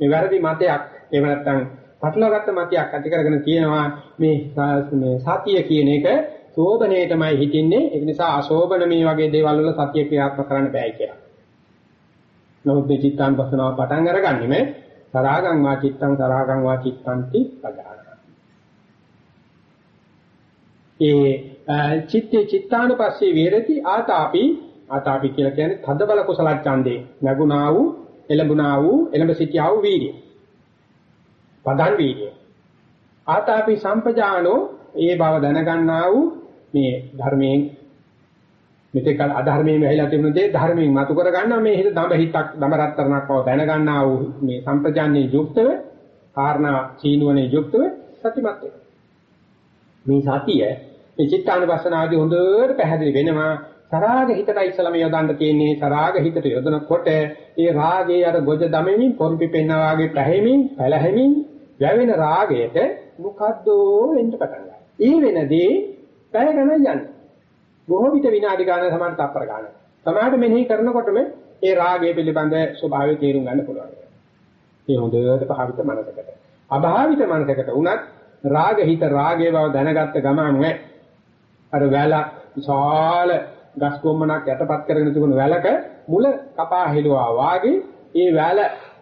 මේ වැරදි මතයක් එහෙම නැත්නම් පටලවාගත්ත මතයක් ඇති කරගෙන තියෙනවා මේ මේ සතිය කියන එක සෝබනේටමයි හිතින්නේ ඒ නිසා අශෝබන මේ වගේ දේවල් වල සතිය ක්‍රියාත්මක කරන්න බෑ කියලා. නමුත් මේ චිත්තානුපස්සනාව පටන් අරගන්නේ මේ සරාගං වා චිත්තං සරාගං වා චිත්තන්ති පදාන. ඒ චිත්තේ චිත්තානුපස්සේ විහෙරති ආතාපි ආතාපි කියලා කියන්නේ තද බල කුසල ඡන්දේ නැගුණා වූ එළඹුණා වූ එළඹ සිටියා වූ වීර්ය. පදන් වීර්ය. ආතාපි සම්පජානෝ ඒ බව දැනගන්නා වූ මේ ධර්මයෙන් මෙතෙක් අධර්මයෙන් වැහිලා තිබුණු දේ ධර්මයෙන් මතු කර ගන්නවා මේ හිත දඹ හිතක් දඹ රත්තරණක් බව දැන ගන්නා වූ මේ සම්පජාන්නේ යුක්තව කාරණා චීනුවනේ යුක්තව සතිමත් මේ සතිය මේ චිත්තානුපස්සනාදී හොඳට පැහැදිලි වෙනවා. සරාග හිතට ඉස්සලම යොදන්න තියෙන්නේ. සරාග හිතට යොදනකොට ඒ රාගයේ අර ගොජ දමෙමින් පොම්පි පෙන්නා වගේ පැහැමින් පැලහැමින් වැවෙන රාගයට මොකද්ද වෙන්න පටන් ගන්නවා. ඒ වෙනදී පැය ගණන් යන්නේ. බොහෝ විට විනාඩි ගාන සමාන තප්පර ගාන. සමාහට මෙනෙහි කරනකොටම ඒ රාගය පිළිබඳ ස්වභාවය තේරුම් ගන්න පුළුවන්. මේ හොඳට භාවිත මනසකට. අභාවිත මනසකට උනත් රාග හිත රාගයේ බව දැනගත්ත ගමන් අර වැල විශාල ගස් කොම්මනක් යටපත් කරගෙන තිබුණු වැලක මුල කපා හෙළුවා වාගේ ඒ වැල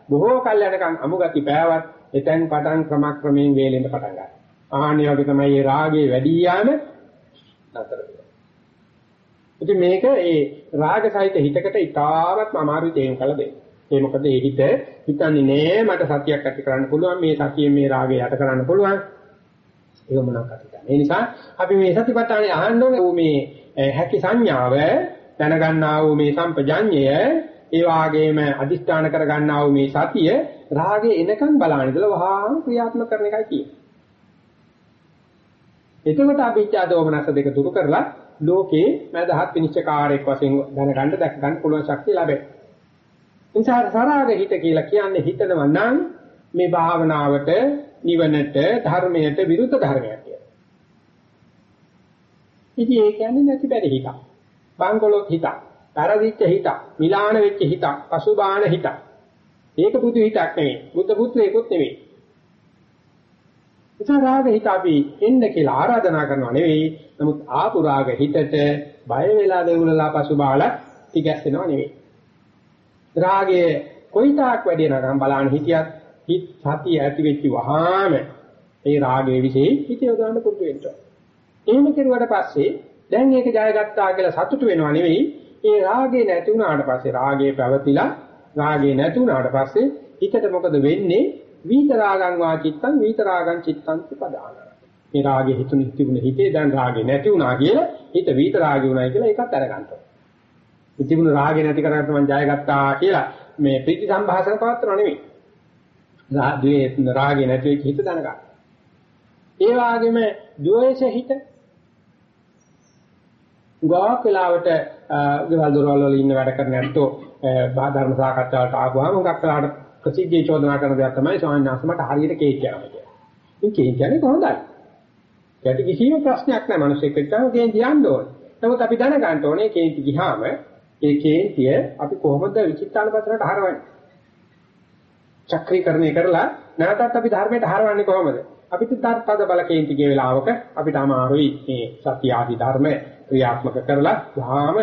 බොහෝ කල් යනකම් අමුගති පෑවත් එතෙන් පටන් ක්‍රමක්‍රමයෙන් වේලෙන්න පටන් ගන්නවා. ආහනිය වගේ තමයි මේ රාගයේ වැඩි යාම නතර වෙනවා. ඉතින් මේක ඒ රාග සහිත හිතකට ඉතාමත්ම අමාරු දෙයක් කළ දෙන්න. ඒ මොකද ඒ හිත හිතන්නේ නෑ මට සතියක් ඇති කරන්න පුළුවන් මේ සතියෙන් මේ රාගය යට කරන්න පුළුවන්. ඒක මොනවාකට කියන්නේ. ඒ නිසා අපි මේ සතිපට්ඨානේ අහන්න ඕනේ මේ හැකි සංඥාව දැනගන්නා වූ මේ සම්පජඤ්ඤය ඒ වාගේම අදිෂ්ඨාන කරගන්නා වූ මේ සතිය රාගේ එනකන් බලන ඉඳලා වහාම ක්‍රියාත්මක කරන එකයි කියන්නේ. එතකොට අභිජ්ජා දෝමනස දෙක දුරු කරලා ලෝකේ මදහත් විනිශ්චයකාරයෙක් වශයෙන් දැනගන්න දැක ගන්න පුළුවන් ශක්තිය ලැබේ. නිසා සරාග හිත කියලා කියන්නේ හිතනවා නම් මේ භාවනාවට නිවනට ධර්මයට විරුද්ධ ධර්මයක් කියලා. ඉතින් ඒ කියන්නේ නැති බැරි හිතක්. බංගලොත් හිතක්. තරදිච්ච හිතක්. මිලාන වෙච්ච හිතක්. පසුබාන හිතක්. ඒක බුදු හිතක් නෙවෙයි. බුද්ධ පුත්‍රයෙකුත් නෙවෙයි. නිසා රාග හිත අපි එන්න කියලා ආරාධනා කරනවා නෙවෙයි. නමුත් ආපු රාග හිතට බය වෙලා දෙවුලලා පසුබාලා තිගැස්සෙනවා නෙවෙයි. රාගයේ කොයිතාක් වැඩි නරම් බලන්න හිතියත් හිත සතිය ඇති වෙච්ච වහාම ඒ රාගයේ විශේෂ හිත යොදවන්න පුරුදු වෙන්න. එහෙම කෙරුවට පස්සේ දැන් ඒක ජයගත්තා කියලා සතුටු වෙනව නෙවෙයි. ඒ රාගේ නැති වුණාට පස්සේ රාගේ පැවතිලා රාගේ නැති වුණාට පස්සේ හිතට මොකද වෙන්නේ? වීත රාගං වා චිත්තං වීත රාගං චිත්තං පදාන. මේ රාගේ හිතුනේ තිබුණ හිතේ දැන් රාගේ නැති වුණා කියලා හිත වීත රාගේ වුණා කියලා ඒකත් අරගන්නවා. තිබුණ රාගේ නැති කරගත්ත මං ජයගත්තා කියලා මේ ප්‍රීති සම්භාෂණ පවත්වන නෙවෙයි. රාගේ රාගේ නැති වෙච්ච හිත දැනගන්න. ඒ වගේම ද්වේෂ හිත ගාක් වෙලාවට ගෙවල් දොරවල් වල ඉන්න වැඩ කරන ඇත්තෝ ධර්ම සාකච්ඡාවට ආවම හුඟක් වෙලාවට ප්‍රසිද්ධිය චෝදනා කරන දේ තමයි ස්වාමීන් වහන්සේ මට හරියට කේක් කියනවා කියන්නේ. ඉතින් කේක් කියන්නේ කොහොමදයි? ඒකට කිසිම ප්‍රශ්නයක් නැහැ. මිනිස්සෙක් එක්කම කේක් කියන්න ඕනේ. නමුත් අපි දැනගන්න ඕනේ කේක් ගියාම ඒ කේන්තිය අපි කොහොමද විචිත්තානපතනට හරවන්නේ? චක්‍රීකරණය කරලා නැවතත් අපි ධර්මයට හරවන්නේ කොහොමද? අපිට තද බල කේන්ති ගිය වෙලාවක අපිට අමාරුයි මේ සත්‍ය ආදී ධර්ම ක්‍රියාත්මක කරලා වහාම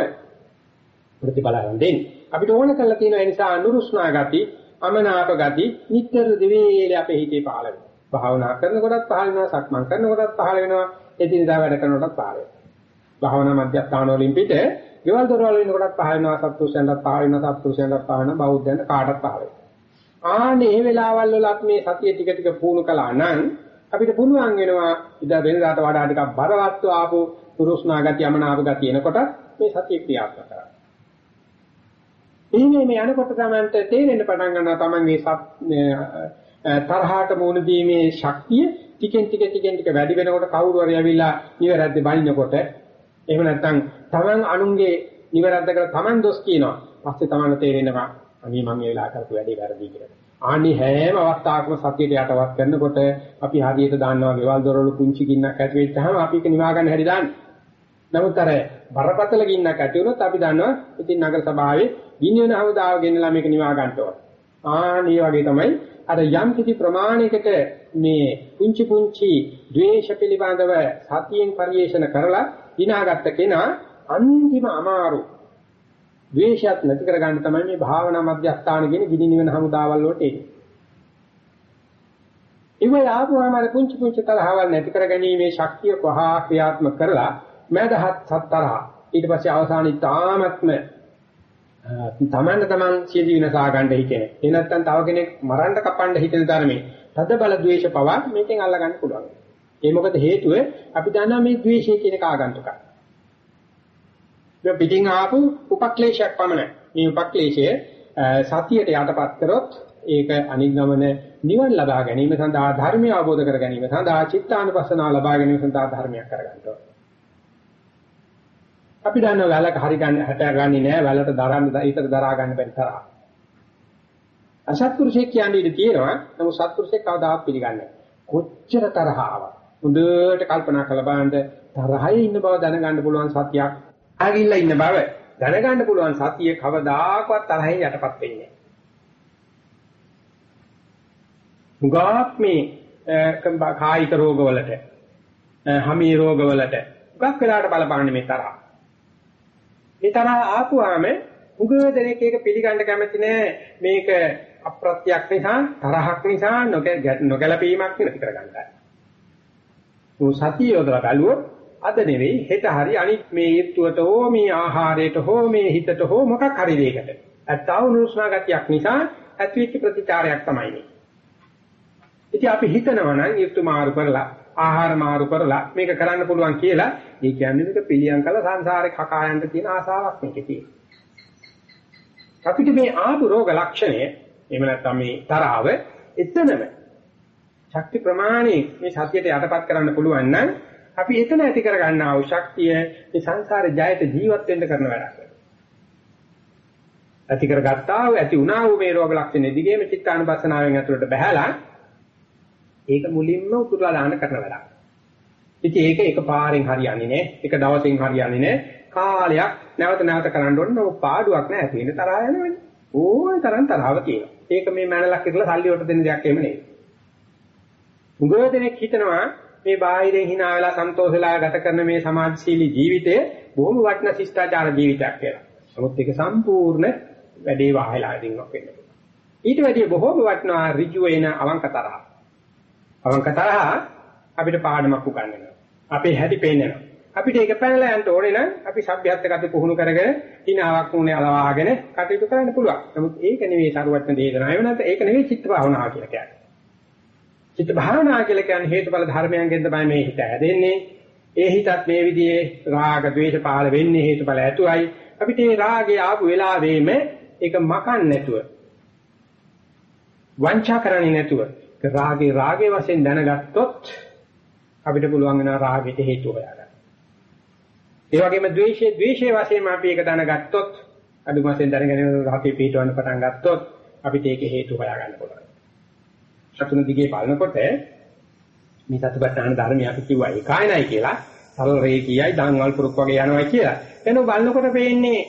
ප්‍රතිඵල දෙන්නේ. අපිට ඕන කරලා තියෙන නිසා අනුරුස්නා ගති, අමනාප ගති නිතර දෙවේලේ අපේ හිතේ පහළ වෙනවා. භාවනා කරනකොටත් පහළ වෙනවා, සක්මන් කරනකොටත් පහළ වෙනවා, එදිනදා වැඩ කරනකොටත් පහළ වෙනවා. භාවනා මධ්‍යස්ථාන වලින් පිට ගෙවල් දොරවල් වෙනකොටත් පහළ වෙනවා, සත්පුරුෂයන්ටත් පහළ වෙනවා, සත්පුරුෂයන්ටත් පහළ වෙනවා, බෞද්ධයන්ට කාටත් පහළ වෙනවා. ආනේ මේ වෙලාවල් වලත් මේ සතිය ටික ටික පුහුණු කළා නම් අපිට පුළුවන් වෙනවා ඉතින් වෙනදාට වඩා ටිකක් බරවත්ව ආපු පුරුස්නා ගතිය යමනාප ගතිය එනකොට මේ සතිය ක්‍රියාත්මක කරනවා. එහිමේ මේ යනකොට තමයි තේරෙන්න පටන් ගන්නවා තමන්ගේ තරහට මුහුණ දීමේ ශක්තිය ටිකෙන් ටික ටිකෙන් ටික වැඩි වෙනකොට කවුරු හරි ඇවිල්ලා නිවැරද්ද බනිනකොට එහෙම නැත්නම් තමන් අනුන්ගේ නිවැරද්ද කරලා තමන් දොස් කියනවා. පස්සේ තමන්ට තේරෙනවා අනේ මම මේ වෙලාව කරපු වැඩේ වැරදි කියලා. ආනි හැම අවස්ථාවකම සතියට යටවත් කරනකොට අපි හරියට දන්නවා ගෙවල් දොරවල පුංචි ගින්නක් ඇති වෙච්චාම අපි ඒක නිවා ගන්න හැටි දාන්නේ. නමුත් අර බරපතල ගින්නක් ඇති වුණොත් අපි දන්නවා ඉතින් නගර සභාවේ ගින්න වෙන හමුදාව ගෙනලා මේක නිවා ගන්න ඕන. ආනි වගේ තමයි අර යම් කිසි ප්‍රමාණයකට මේ පුංචි පුංචි ද්වේෂ පිළිබඳව සතියෙන් පරිේෂණ කරලා දිනාගත්ත කෙනා අන්තිම අමාරු ද්වේෂයත් නැති කරගන්න තමයි මේ භාවනා මධ්‍යස්ථාන කියන ගිනි නිවන හමුදාවල් වලට එන්නේ. ඉවේ ආපුවාම අර පුංචි පුංචි කලහවල් නැති කරගැනීමේ ශක්තිය වහා ක්‍රියාත්මක කරලා මදහත් සත්තරහ ඊට පස්සේ අවසානයේ තාමත්ම තමන්න තමන් සියදි විනාශා ගන්න හිතෙන. ඒ නැත්තම් තව කෙනෙක් මරන්න කපන්න හිතෙන තරමේ තද බල ද්වේෂ පවා මේකෙන් අල්ල ගන්න පුළුවන්. ඒ මොකද හේතුව අපි දන්නා මේ ද්වේෂය කියන එක ආගන්තුකයි. මේ පිටින් ආපු උපක්ලේශයක් පමණයි. මේ උපක්ලේශය සතියට යටපත් කරොත් ඒක අනිගමන නිවන් ලබා ගැනීම සඳහා ධර්මය අවබෝධ කර ගැනීම සඳහා චිත්තානුපස්සනාව ලබා ගැනීම සඳහා ධර්මයක් කරගන්නවා. අපි දන්නවා වැලක හරි ගන්න හැට ගන්නේ නැහැ වැලට දරන්න ඊතර දරා ගන්න බැරි තරහ. අසත්පුරුෂයෙක් කියන්නේ ඉඳී තියෙනවා නමුත් සත්පුරුෂයෙක් කවදාවත් පිළිගන්නේ කොච්චර තරහාවක්. හොඳට කල්පනා කරලා බලන්න තරහයේ ඉන්න බව දැනගන්න පුළුවන් සත්‍යයක් ආගිල්ල ඉන්න බව දැනගන්න පුළුවන් සතිය කවදාකවත් තරහෙන් යටපත් වෙන්නේ නැහැ. උගාක් මේ කායික රෝගවලට හමී රෝගවලට උගක් වෙලාට බලපාන්නේ මේ තරහ. මේ තරහ ආපුවාම උගව දෙනෙක් ඒක පිළිගන්න කැමති නෑ මේක අප්‍රත්‍යක් නිසා තරහක් නිසා නොගැලපීමක් නෙවෙයි කරගන්නයි. උ සතිය යොදලා බැලුවොත් අද නෙවෙයි හෙට හරි අනිත් මේ ඊත්තුවට හෝ මේ ආහාරයට හෝ මේ හිතට හෝ මොකක් හරි දෙයකට ඇත්තව නුස්නා ගතියක් නිසා ඇතිවෙච්ච ප්‍රතිචාරයක් තමයි මේ. ඉතින් අපි හිතනවා නම් ඊත්තු මාරු කරලා ආහාර මාරු කරලා මේක කරන්න පුළුවන් කියලා ඒ කියන්නේ මේක පිළියම් කළ සංසාරේ කකා යන්න තියෙන ආසාවක් මේකේ තියෙනවා. අපිට මේ ආපු රෝග ලක්ෂණය එහෙම නැත්නම් මේ තරහව එතනම ශක්ති ප්‍රමාණය මේ සතියට යටපත් කරන්න පුළුවන් නම් අපි එතන ඇති කර ගන්නා වූ ශක්තිය මේ සංසාරේ ජයයට ජීවත් වෙන්න කරන වැඩක්. ඇති කරගත්තා වූ ඇති වුණා වූ මේ රෝග ලක්ෂණ දිගේම චිත්තානුපස්සනාවෙන් ඇතුළට බහැලා ඒක මුලින්ම උතුරලා දාන්න කරන වැඩක්. ඉතින් ඒක එකපාරෙන් හරියන්නේ නැහැ. එක දවසින් හරියන්නේ නැහැ. කාලයක් නැවත නැවත කරන්න ඕන පාඩුවක් නැහැ. තියෙන තරහ යනවනේ. ඕන තරම් තරහව තියෙනවා. ඒක මේ මනලක් කියලා සල්ලි වලට දෙන දෙයක් එහෙම නෙවෙයි. උගව දෙනෙක් හිතනවා මේ බාහිරින් hina වෙලා සන්තෝෂ වෙලා ගත කරන මේ සමාජශීලී ජීවිතය බොහොම වටිනා ශිෂ්ටාචාර ජීවිතයක් කියලා. නමුත් ඒක සම්පූර්ණ වැඩේ වහලා දිනවක් වෙන්න පුළුවන්. ඊට වැඩිය බොහෝම වටිනා ඍජු වෙන අවංක තරහ. අවංක තරහ අපිට පාඩමක් උගන්වනවා. අපේ හැටි පේනවා. අපිට ඒක පැනලා යන්න ඕනේ නම් අපි සભ્યත්වගත පුහුණු කරගෙන හිනාවක් උනේ අලවාගෙන කටයුතු කරන්න පුළුවන්. නමුත් ඒක නෙවෙයි සරුවත්න දේශනාව. එව නැත්නම් ඒක නෙවෙයි චිත්ත භාවනාව කියලා කියන්නේ. චිත්ත භාවනාව කියලා කියන්නේ හේතුඵල ධර්මයන්ගෙන් තමයි මේ හිත හැදෙන්නේ. ඒ හිතත් මේ විදිහේ රාග, ද්වේෂ පහළ වෙන්නේ හේතුඵල ඇතුවයි. අපිට මේ රාගේ ආපු වෙලාවෙම ඒක මකන්න නැතුව වංචා කරන්නේ නැතුව රාගේ රාගේ වශයෙන් දැනගත්තොත් අපිට පුළුවන් වෙනවා රාගෙට හේතු හොයාගන්න. ඒ වගේම ද්වේෂයේ ද්වේෂයේ වශයෙන් අපි ඒක දැනගත්තොත් අඩු වශයෙන් දැනගෙන රාගේ පිටවන්න පටන් ගත්තොත් අපිට ඒක හේතු හොයාගන්න පුළුවන්. සතුන දිගේ බලනකොට මේ සතුටාන ධර්මය අපි කිව්වා ඒකායනයි කියලා සරල රේකියයි දන්වල් පුරුක් වගේ යනවා කියලා. එනෝ බලනකොට පේන්නේ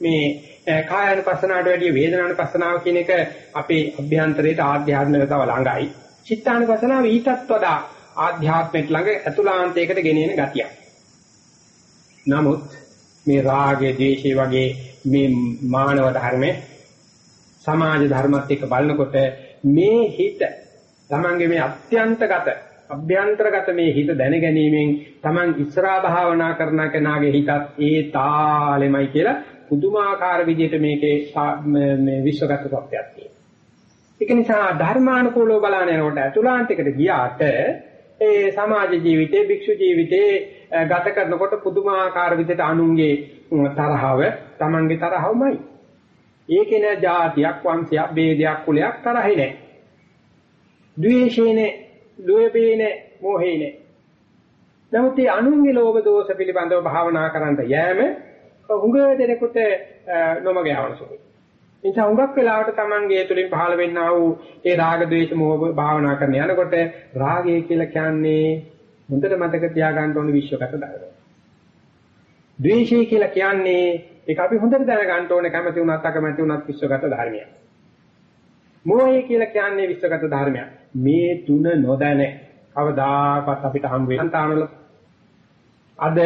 මේ කායानुපස්සනාවට වැඩිය වේදනානුපස්සනාව කියන එක අපේ අභ්‍යන්තරයට ආධ්‍යාත්මිකව තව ළඟයි. චිත්තානුපස්සනාව ඊටත් වඩා ආධ්‍යාත්මයට ළඟ අතුලාන්තයකට ගෙනෙන ගතියක්. නමුත් මේ රාගය, ද්වේෂය වගේ මේ මානව ධර්මයේ සමාජ ධර්මත් එක්ක බලනකොට මේ හිත තමන්ගේ මේ අත්‍යන්තගත අභ්‍යන්තරගත මේ හිත දැනගැනීමෙන් තමන් ඉස්සරහා භාවනා කරන කෙනාගේ හිතත් ඒ තාලෙමයි කියලා පුදුමාකාර විදිහට මේකේ මේ විශ්වගත තත්ත්වයක් තියෙනවා. ඒක නිසා ධර්මානුකූලව බලන යනකොට අතුලාන්තයකට ගියාට ඒ සමාජ ජීවිතේ භික්ෂු ජීවිතේ ගත කරනකොට පුදුමාකාර විදිහට අනුන්ගේ තරහව Tamange තරහවමයි. ඒකේ නෑ જાතියක් වංශයක් ભેදයක් කුලයක් තරහේ නෑ. ද්වේෂේනේ, ලෝභේනේ, මෝහේනේ. නමුත් මේ අනුන්ගේ ලෝභ දෝෂ පිළිබඳව භාවනා කරන්න යෑම හුඟ දෙනෙකුට නොමග යවන සුළුයි. නිසා හුඟක් වෙලාවට Tamange තුලින් පහළ වෙන්නා වූ ඒ රාග ద్వේෂ මෝහ භාවනා කරන යනකොට රාගය කියලා කියන්නේ හොඳට මතක තියාගන්න ඕන විශ්වගත ධර්මයක්. ද්වේෂය කියලා කියන්නේ ඒක අපි හොඳට දැනගන්න ඕනේ කැමති වුණත් අකමැති වුණත් විශ්වගත ධර්මයක්. මෝහය කියලා කියන්නේ විශ්වගත ධර්මයක්. මේ තුන නොදැන කවදාකවත් අපිට හම් වෙන තානවල අද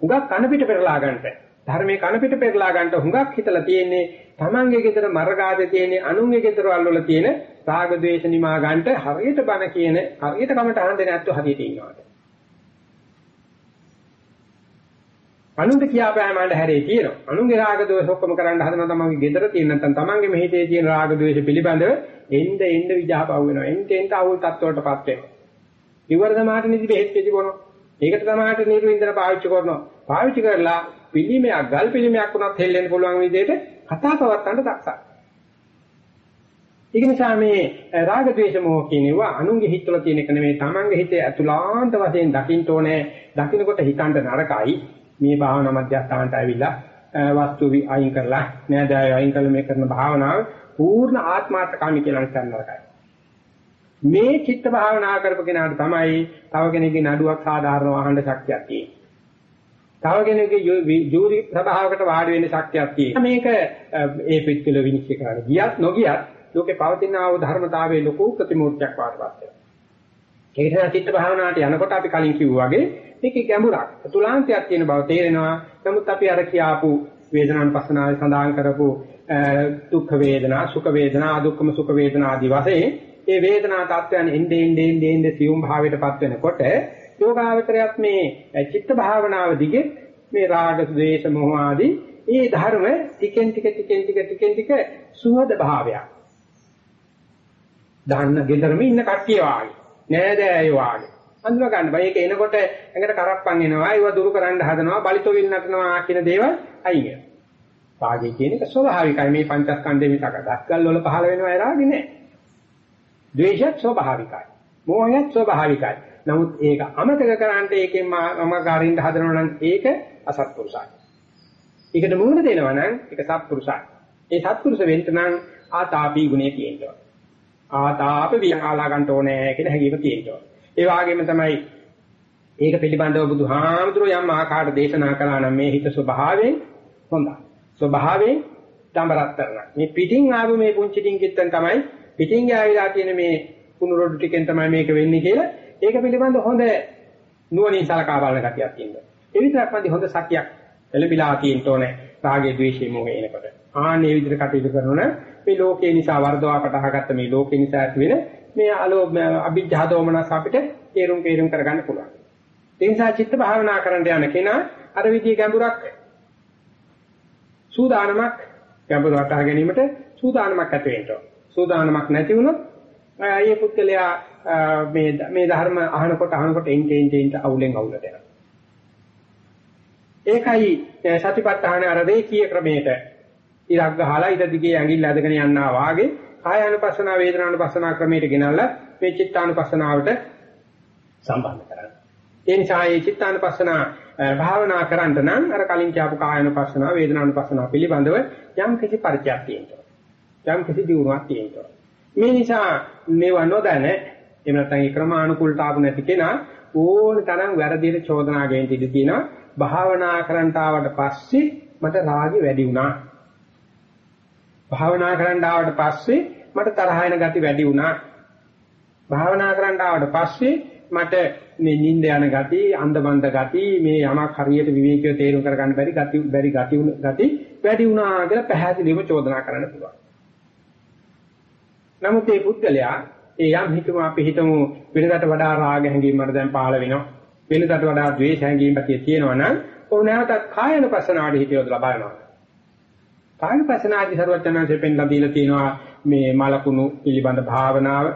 හුඟක් කන පිට පෙරලා ගන්නට ධර්මයේ කන පිට පෙරලා ගන්නට හුඟක් හිතලා තියෙන්නේ තමන්ගේ ගෙදර මර්ගාදේ තියෙන අනුන්ගේ ගෙදරවල් වල තියෙන රාග ద్వේෂ නිමා ගන්නට හරියට බන කියන හරියට කමට අහන්නේ නැත්තු හරියට ඉන්නවාද? අනුන්ද කියා පෑමකට හැරේ තියෙනවා. අනුන්ගේ රාග ద్వේෂ ඔක්කොම කරන්න හදනවා තමන්ගේ ගෙදර තියෙන නැත්නම් තමන්ගේ මෙහෙතේ තියෙන රාග ద్వේෂ පිළිබඳව එන්න එන්න විජාපව වෙනවා එන්න එන්න අවුල් තත්ත්වයකටපත් වෙනවා. ඉවර සමාහට නිදි බෙහෙත් පිළිගොනවා ඒකට තමයි නිර්වින්දන පාවිච්චි කරනවා. පාවිච්චි කරලා පිළිමයක් ගල් පිළිමයක් වුණත් හෙල්ලෙන්න පුළුවන් විදිහට කතා පවත්වන්න දක්සයි. ඒක නිසා මේ රාග ద్వේෂ මොහ කියනවා අනුන්ගේ හිතවල තියෙන එක නෙමෙයි තමන්ගේ හිතේ අතුලාන්ත වශයෙන් දකින්න ඕනේ. දකින්නකොට හිතන්න නරකයි. මේ භාවනා මධ්‍යස්ථානට ඇවිල්ලා වස්තු අයින් කරලා නෑදෑය අයින් කළ මේ කරන භාවනාව පූර්ණ ආත්මාර්ථකාමී කියලා හිතන්න නරකයි. මේ චිත්ත භාවනා කරපු කෙනාට තමයි තව කෙනෙක්ගේ නඩුවක් සාධාරණව අහන්න ශක්තියක් තියෙන්නේ. තව කෙනෙකුගේ ජූරි සභාවකට වාඩි වෙන්න ශක්තියක් තියෙනවා. මේක ඒ පිටකල විනිශ්චය කරන්න ගියත් නොගියත් ලෝකේ පවතින ආ වූ ධර්මතාවයේ ලොකු ප්‍රතිමූර්තියක් වාටපත් වෙනවා. ඒ නිසා චිත්ත භාවනාවට යනකොට අපි කලින් කිව්වා වගේ මේකේ ගැඹුරක් තුලාන්තයක් තියෙන බව තේරෙනවා. නමුත් අපි අර කියාපු වේදනාන් පස්සනාවේ සඳහන් කරපු දුක්ඛ වේදනා, සුඛ වේදනා, අදුක්ඛම සුඛ වේදනා ආදී වශයෙන් ඒ වේදනා tattයන් එන්නේ එන්නේ එන්නේ සියුම් භාවයටපත් වෙනකොට යෝගාවචරයත් මේ චිත්ත භාවනාව දිගේ මේ රාග, ద్వේෂ, මොහ ආදී ඒ ධර්ම ටිකෙන් ටික ටිකෙන් ටික ටිකෙන් ටික සුහද භාවයක්. දාන්න ගෙදරම ඉන්න කට්ටිය වාගේ, නෑදෑයෝ වාගේ, අඳුර ගන්න බෑ. ඒක එනකොට ඇඟට කරප්පන් එනවා, ඒව දුරු කරන්න හදනවා, බලිතොවිල් නටනවා කියන දේවල් අයින් වෙනවා. රාගය කියන එක ස්වභාවිකයි. මේ පංචස්කන්ධේ විතක දස්කල් වල පහළ වෙනවා ඒ රාගෙ නෑ. ද්වේෂයත් ස්වභාවිකයි. මෝහයත් ස්වභාවිකයි. නමුත් ඒක අමතක කරාන්ට ඒකෙන් අමගාරින්න හදනවා නම් ඒක අසත්පුරුෂයි. ඒකට මුහුණ දෙනවා නම් ඒක සත්පුරුෂයි. ඒ සත්පුරුෂ වෙන්න නම් ආතාපී ගුණය තියෙනවා. ආතාප විහාලා ගන්න ඕනේ කියන හැඟීම තියෙනවා. ඒ වගේම තමයි ඒක පිළිබඳව බුදුහාමුදුරුවෝ යම් ආකාරයට දේශනා කළා නම් මේ හිත ස්වභාවයෙන් හොඳයි. ස්වභාවයෙන් දඹරත්තරණ. මේ පිටින් ආව මේ පුංචි ටින්කිට්ටන් තමයි පිටින් ගෑවිලා තියෙන මේ කුණුරොඩු ටිකෙන් තමයි මේක වෙන්නේ කියලා ඒක පිළිබඳව හොඳ නුවණින් සලකා බලන ගතියක් තියෙනවා. ඒ විතරක් නැති හොඳ සතියක් එළබිලා තියෙන්න ඕනේ. රාගයේ ද්වේෂයේ මොහේ එනකොට. ආන්නේ විදිහට කටයුතු කරනොන මේ ලෝකේ නිසා වර්ධවා පටහගත්ත මේ ලෝකේ නිසා ඇති වෙන මේ අලෝ අභිජ්ජා දෝමනස් අපිට තේරුම් තේරුම් කරගන්න පුළුවන්. ඒ නිසා චිත්ත භාවනා කරන්න යන කෙනා අර විදිහේ ගැඹුරක් සූදානමක් ගැඹුරු වටහා ගැනීමට සූදානමක් ඇති වෙන්න සූදානමක් නැති වුණොත් ඒ පුද්ගලයා මේ මේ ධර්ම අහනකොට අහනකොට එන් එන් එන් අවුලෙන් අවුලට යනවා. ඒකයි සතිපට්ඨාන අර රේකී ක්‍රමයට ඉරක් ගහලා ඊට දිගේ ඇඟිල්ල ඇදගෙන යනවා වාගේ කායानुපස්සන වේදනානුපස්සන ක්‍රමයට ගෙනල්ලා මේ චිත්තානුපස්සනාවට සම්බන්ධ කරගන්න. ඒ නිසා මේ චිත්තානුපස්සන භාවනා කරන්න නම් අර කලින් කියපු කායानुපස්සන වේදනානුපස්සන පිළිබඳව යම් කිසි පරිචයක් තියෙනවා. යම් කිසි දියුණුවක් තියෙනවා. මේ නිසා මේව නොදැන එහෙම නැත්නම් ඒ ක්‍රමානුකූලට ආපු නැති කෙනා ඕන තරම් වැරදියට චෝදනා ගෙන් ඉඳී තියෙනවා. භාවනා කරන්ට ආවට පස්සේ මට රාගය වැඩි වුණා. භාවනා කරන්න ආවට පස්සේ මට තරහ යන ගති වැඩි වුණා. භාවනා කරන්න ආවට පස්සේ මට මේ නිින්ද යන ගති, අන්ධබන්ද ගති, මේ යමක් හරියට විවේකීව තේරුම් කරගන්න බැරි ගති, බැරි ගති ගති වැඩි වුණා කියලා පැහැදිලිව චෝදනා කරන්න පුළුවන්. නමුත් මේ පුද්ගලයා ඒ යම් හිතමු අපි හිතමු වෙනකට වඩා රාග හැඟීම් මට දැන් පහළ වෙනවා. වෙනකට වඩා ද්වේෂ හැඟීම් පැතිය තියෙනවා නම් ඕ නැවතත් කායන පස්සනාවට හිත යොදලා බලනවා. කායන පස්සනාදී සරුවචනාංශයෙන් පෙන්ලා දීලා තියෙනවා මේ මලකුණු පිළිබඳ භාවනාව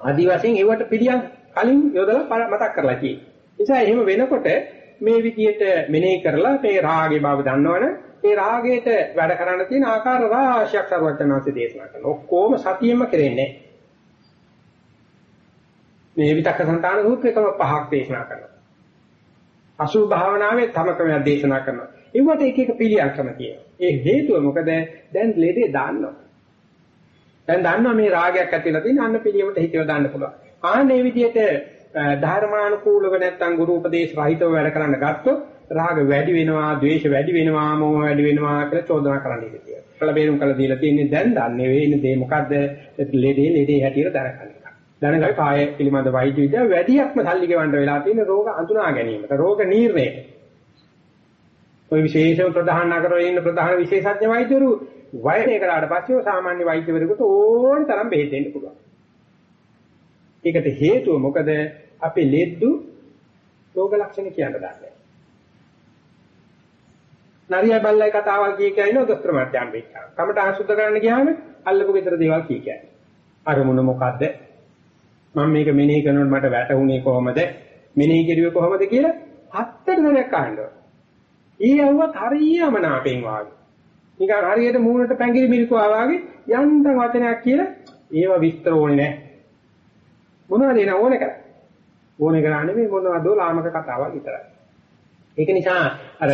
ආදි වශයෙන් ඒවට පිළියම් කලින් යොදලා මතක් කරලා තියෙනවා. නිසා එහෙම වෙනකොට මේ විදියට මෙනෙහි කරලා මේ රාගේ බව දන්නවනේ ඒ රාගයට වැඩ කරන්න තියෙන ආකාර රාශියක් සරුවචනාංශය දේශනා කරනවා. ඔක්කොම සතියෙම කෙරෙන්නේ නැහැ. මේ විතක්ක සංතාන සූත්‍රයකම පහක් දේශනා කරනවා. අසුභ භාවනාවේ තම ක්‍රමයක් දේශනා කරනවා. ඒවට එක එක පිළියම් ක්‍රම තියෙනවා. ඒ හේතුව මොකද දැන් ලෙඩේ දාන්නවා. දැන් දන්නවා මේ රාගයක් ඇතිලා තියෙන අන්න පිළියමට හිතව දාන්න පුළුවන්. ආන්නේ විදිහට ධර්මානුකූලව නැත්තම් ගුරු උපදේශ රහිතව වැඩ කරන්න ගත්තොත් රාග වැඩි වෙනවා, ද්වේෂ වැඩි වෙනවා, මෝහ වැඩි වෙනවා කියලා චෝදනා කරන්න ඉඩ තියෙනවා. කළ බේරුම් කළ දීලා තියෙන්නේ දැන් දන්නේ වෙන්නේ දේ මොකද්ද? ලෙඩේ ලෙඩේ හැටියට දැනගන්න. දැනගයි කාය පිළිබඳ වෛද්‍ය විද්‍යාව වැඩියක්ම සල්ලි ගෙවන්න වෙලා තියෙන රෝග අඳුනා ගැනීමට රෝග නිర్ణයට. ඔය විශේෂම ප්‍රධාන නගරවල ඉන්න ප්‍රධාන විශේෂඥ වෛද්‍යවරු වයසේ කරාට පස්සේ සාමාන්‍ය වෛද්‍යවරුන්ට ඕන තරම් බෙහෙත් දෙන්න පුළුවන්. ඒකට හේතුව මොකද අපේ ලෙඩ්ඩු රෝග ලක්ෂණ කියන්න දන්නේ. නරිය බල්ලයි කතාවල් කිය කිය ඉනෝ දොස්තර මහත්තයන් වෙච්චා. කමට අසුද්ධ කරන්න ගියාම අල්ලපු ගෙදර දේවල් කිය කියන්නේ. අරමුණ මොකද්ද? මම මේක මෙනෙහි කරනකොට මට වැටුනේ කොහොමද? මෙනෙහි කෙරුවේ කොහොමද කියලා හතර දණයක් අහනවා. ඊ යවුවත් හරියම නාපෙන් වාගේ. නිකන් හරියට මූණට පැංගිරි මිරිකුවා වාගේ යන්තම් වචනයක් කියලා ඒව විස්තර ඕනේ නැහැ. මොනවද එන ඕනේ කරන්නේ? ඕනේ කරන්නේ මේ මොනවදෝ ලාමක කතාවක් විතරයි. ඒක නිසා අර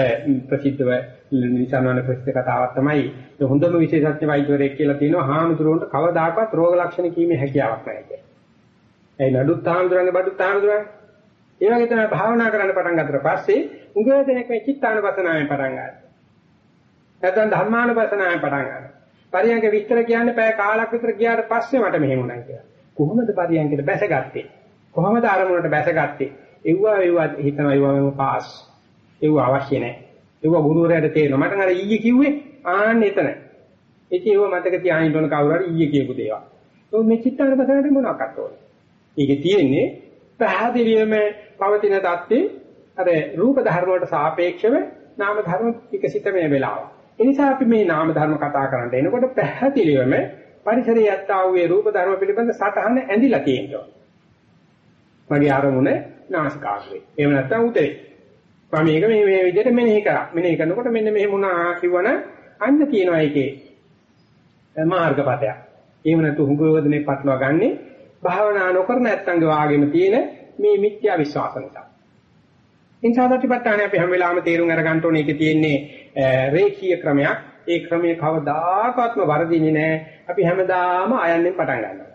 ප්‍රසිද්ධව නිසනවන ප්‍රසිද්ධ කතාවක් තමයි හොඳම විශේෂඥ වෛද්‍යවරයෙක් කියලා තියෙනවා හාමුදුරුවන්ට කවදාකවත් රෝග ලක්ෂණ කීමේ හැකියාවක් නැහැ කියලා. ඒ නඩුත් ආන්දරන්නේ බඩුත් ආන්දරන්නේ. ඒ වගේ තමයි භාවනා කරන්න පටන් ගත්තට පස්සේ උගව දෙනෙක් මේ චිත්තානුපසනාවෙන් පටන් ගන්නවා. නැත්නම් ධර්මානුපසනාවෙන් පටන් ගන්නවා. පරියන්ක විස්තර කියන්නේ පැය කාලක් විතර ගියාට පස්සේ මට මෙහෙම වුණා කියලා. කොහොමද පරියන්කට බැසගත්තේ? කොහොමද අරමුණට බැසගත්තේ? එව්වා එව්වා හිතනවා එව්වා මෙව පාස්. එව්වා අවශ්‍ය නැහැ. එව්වා ගුරුවරයාට තේරෙනවා. මට අර ඊයේ කිව්වේ ආන්න එතන. ඉතින් ඒව මතක තියාගෙන ඉන්න කවුරු හරි ඊයේ කියපු දේවල්. මේ චිත්තානුපසනාවට මොනවක්වත් ඕනේ. ඒකේ තියෙන්නේ පැහැදිලිවම පවතින தත්ත්වේ අර රූප ධර්ම වලට සාපේක්ෂව නාම ධර්ම විකසිත මේ වෙලාව. ඒ නිසා අපි මේ නාම ධර්ම කතා කරන්න එනකොට පැහැදිලිවම පරිසරයේ යත්තා වූ රූප ධර්ම පිළිබඳ සටහන ඇඳිලා තියෙනවා. මගේ අරමුණ නාසිකාග්‍රේ. එහෙම නැත්නම් උදේ. මම මේක මේ මේ විදිහට මෙනෙහි කරා. මෙනෙහි කරනකොට මෙන්න මෙහෙම වුණා කිව්වනම් අන්න තියෙනවා ඒකේ මාර්ගපතයක්. එහෙම නැතු හුඟවදනේ පටලවා ගන්නේ භාවනා නොකර නැත්නම්ගේ වාගෙම තියෙන මේ මිත්‍යා විශ්වාස නිසා. ඉන්සාවටිපත්තානේ අපි හැම වෙලාවෙම තේරුම් අරගන්න ඕනේ ඒකේ තියෙන්නේ රේඛීය ක්‍රමයක්. ඒ ක්‍රමයේ කවදාකවත්ම වර්ධින්නේ නැහැ. අපි හැමදාම අයන්නෙන් පටන් ගන්නවා.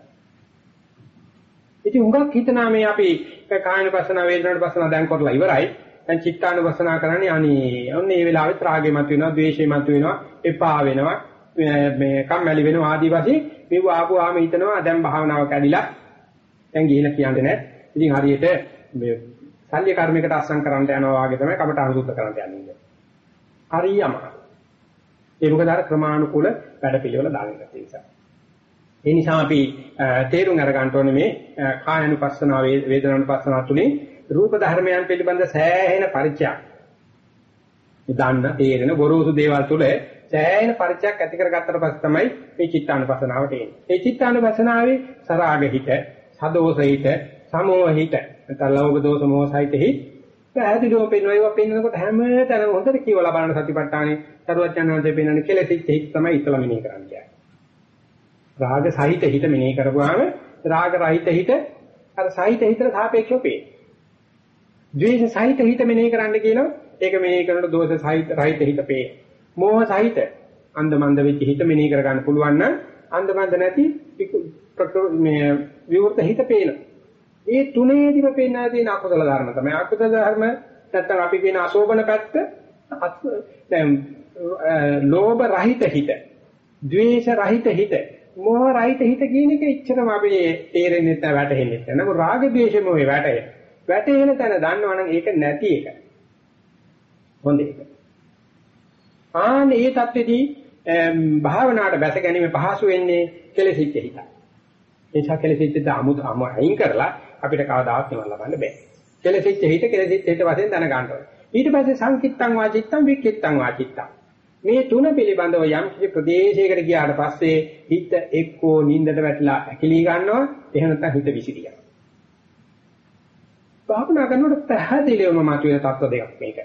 ඉතින් උඟක් හිතනා මේ අපි කායනපසන වේදනානුපසන දැන් කරලා ඉවරයි. දැන් චිත්තානුපසන කරන්නේ අනේ. ඔන්න මේ වෙලාවෙත් රාගෙ මත වෙනවා, ද්වේෂෙ මත වෙනවා, එපා වෙනවා, මේ කම්මැලි වෙනවා ආදී වශයෙන් මේව ආපුවාම හිතනවා දැන් භාවනාව කැඩිලා දැන් ගිහිලා කියන්නේ නැහැ. ඉතින් හරියට මේ සල්ලි කර්මයකට අස්සම් කරන්න යනවා වගේ තමයි කමට අනුසුද්ධ කරන්න යන්නේ. හරියම. ඒ මොකද අර ක්‍රමානුකූල වැඩ පිළිවෙල දාගෙන ඉන්න නිසා. ඒ නිසා අපි තේරුම් අරගන්න ඕනේ මේ කායනුපස්සන වේදනානුපස්සන තුලින් රූප ධර්මයන් පිළිබඳ සෑහෙන පරිචයක්. ඉදන්න තේරෙන ගොරෝසු දේවල් තුල සෑහෙන පරිචයක් ඇති කරගත්තට පස්සේ තමයි මේ චිත්තානුපස්සනාවට එන්නේ. මේ චිත්තානුපස්සනාවේ සරාග හිත, සදෝස හිත, සමෝහ හිත, නැත්නම් ලෝභ දෝෂ මොහ සහිත හිත පැහැදිලිව පේනවා ඒවා පේනකොට හැම තැනම හොඳට කියවලා බලන සතිපට්ඨානේ සරුවත් යනවාදී පේනන්නේ කෙලෙසිච්ච හිත තමයි ඉතල මිනේ කරන්නේ. රාග සහිත හිත මෙනෙහි කරපුවාම රාග රහිත හිත අර සහිත හිතට සාපේක්ෂව පේනවා. ද්වේෂ සහිත හිත මෙනෙහි කරන්න කියනවා. ඒක මෙනෙහි කරනකොට දෝෂ සහිත රහිත හිත පේනවා. මෝහ සහිත අන්දමන්ද වෙච්ච හිත මෙනෙහි කර ගන්න පුළුවන් නම් අන්දමන්ද නැති මේ විවෘත හිත පේනවා. ඒ තුනේදිම පේනා තියෙන අකුසල ධර්ම තමයි. අකුසල ධර්ම නැත්තම් අපි කියන අශෝභන පැත්ත දැන් ලෝභ රහිත හිත, ද්වේෂ රහිත හිත මොහ රහිත හිත කියන එක එච්චරම අපේ තේරෙන්නේ නැත්නම් වැටහෙන්නේ නැහැ. නමුත් රාග ద్వේෂ මොහේ වැටේ. වැටෙන තැන දන්නවනම් ඒක නැති එක. හොඳ එක. ආනේ මේ தත්ත්වෙදී භාවනාවට බැස ගැනීම පහසු වෙන්නේ කෙලෙසිච්ච හිත. ඒ නිසා කෙලෙසිච්ච දාමු දාමු අයින් කරලා අපිට කවදාවත් නිවන් ලබන්න බෑ. කෙලෙසිච්ච හිත කෙලෙසිච්ච හිත වශයෙන් දැන ගන්න ඕනේ. ඊට පස්සේ සංකිට්තං වාචිත්තං වික්කිට්තං වාචිත්තං මේ තුන පිළිබඳව යම් කිසි ප්‍රදේශයකට ගියාට පස්සේ හිත එක්කෝ නිින්දට වැටලා ඇකිලී ගන්නවා එහෙම නැත්නම් හිත විසිරියනවා. භාවනා කරනකොට පැහැදිලිවම මතුවෙන தত্ত্ব දෙකක් මේක.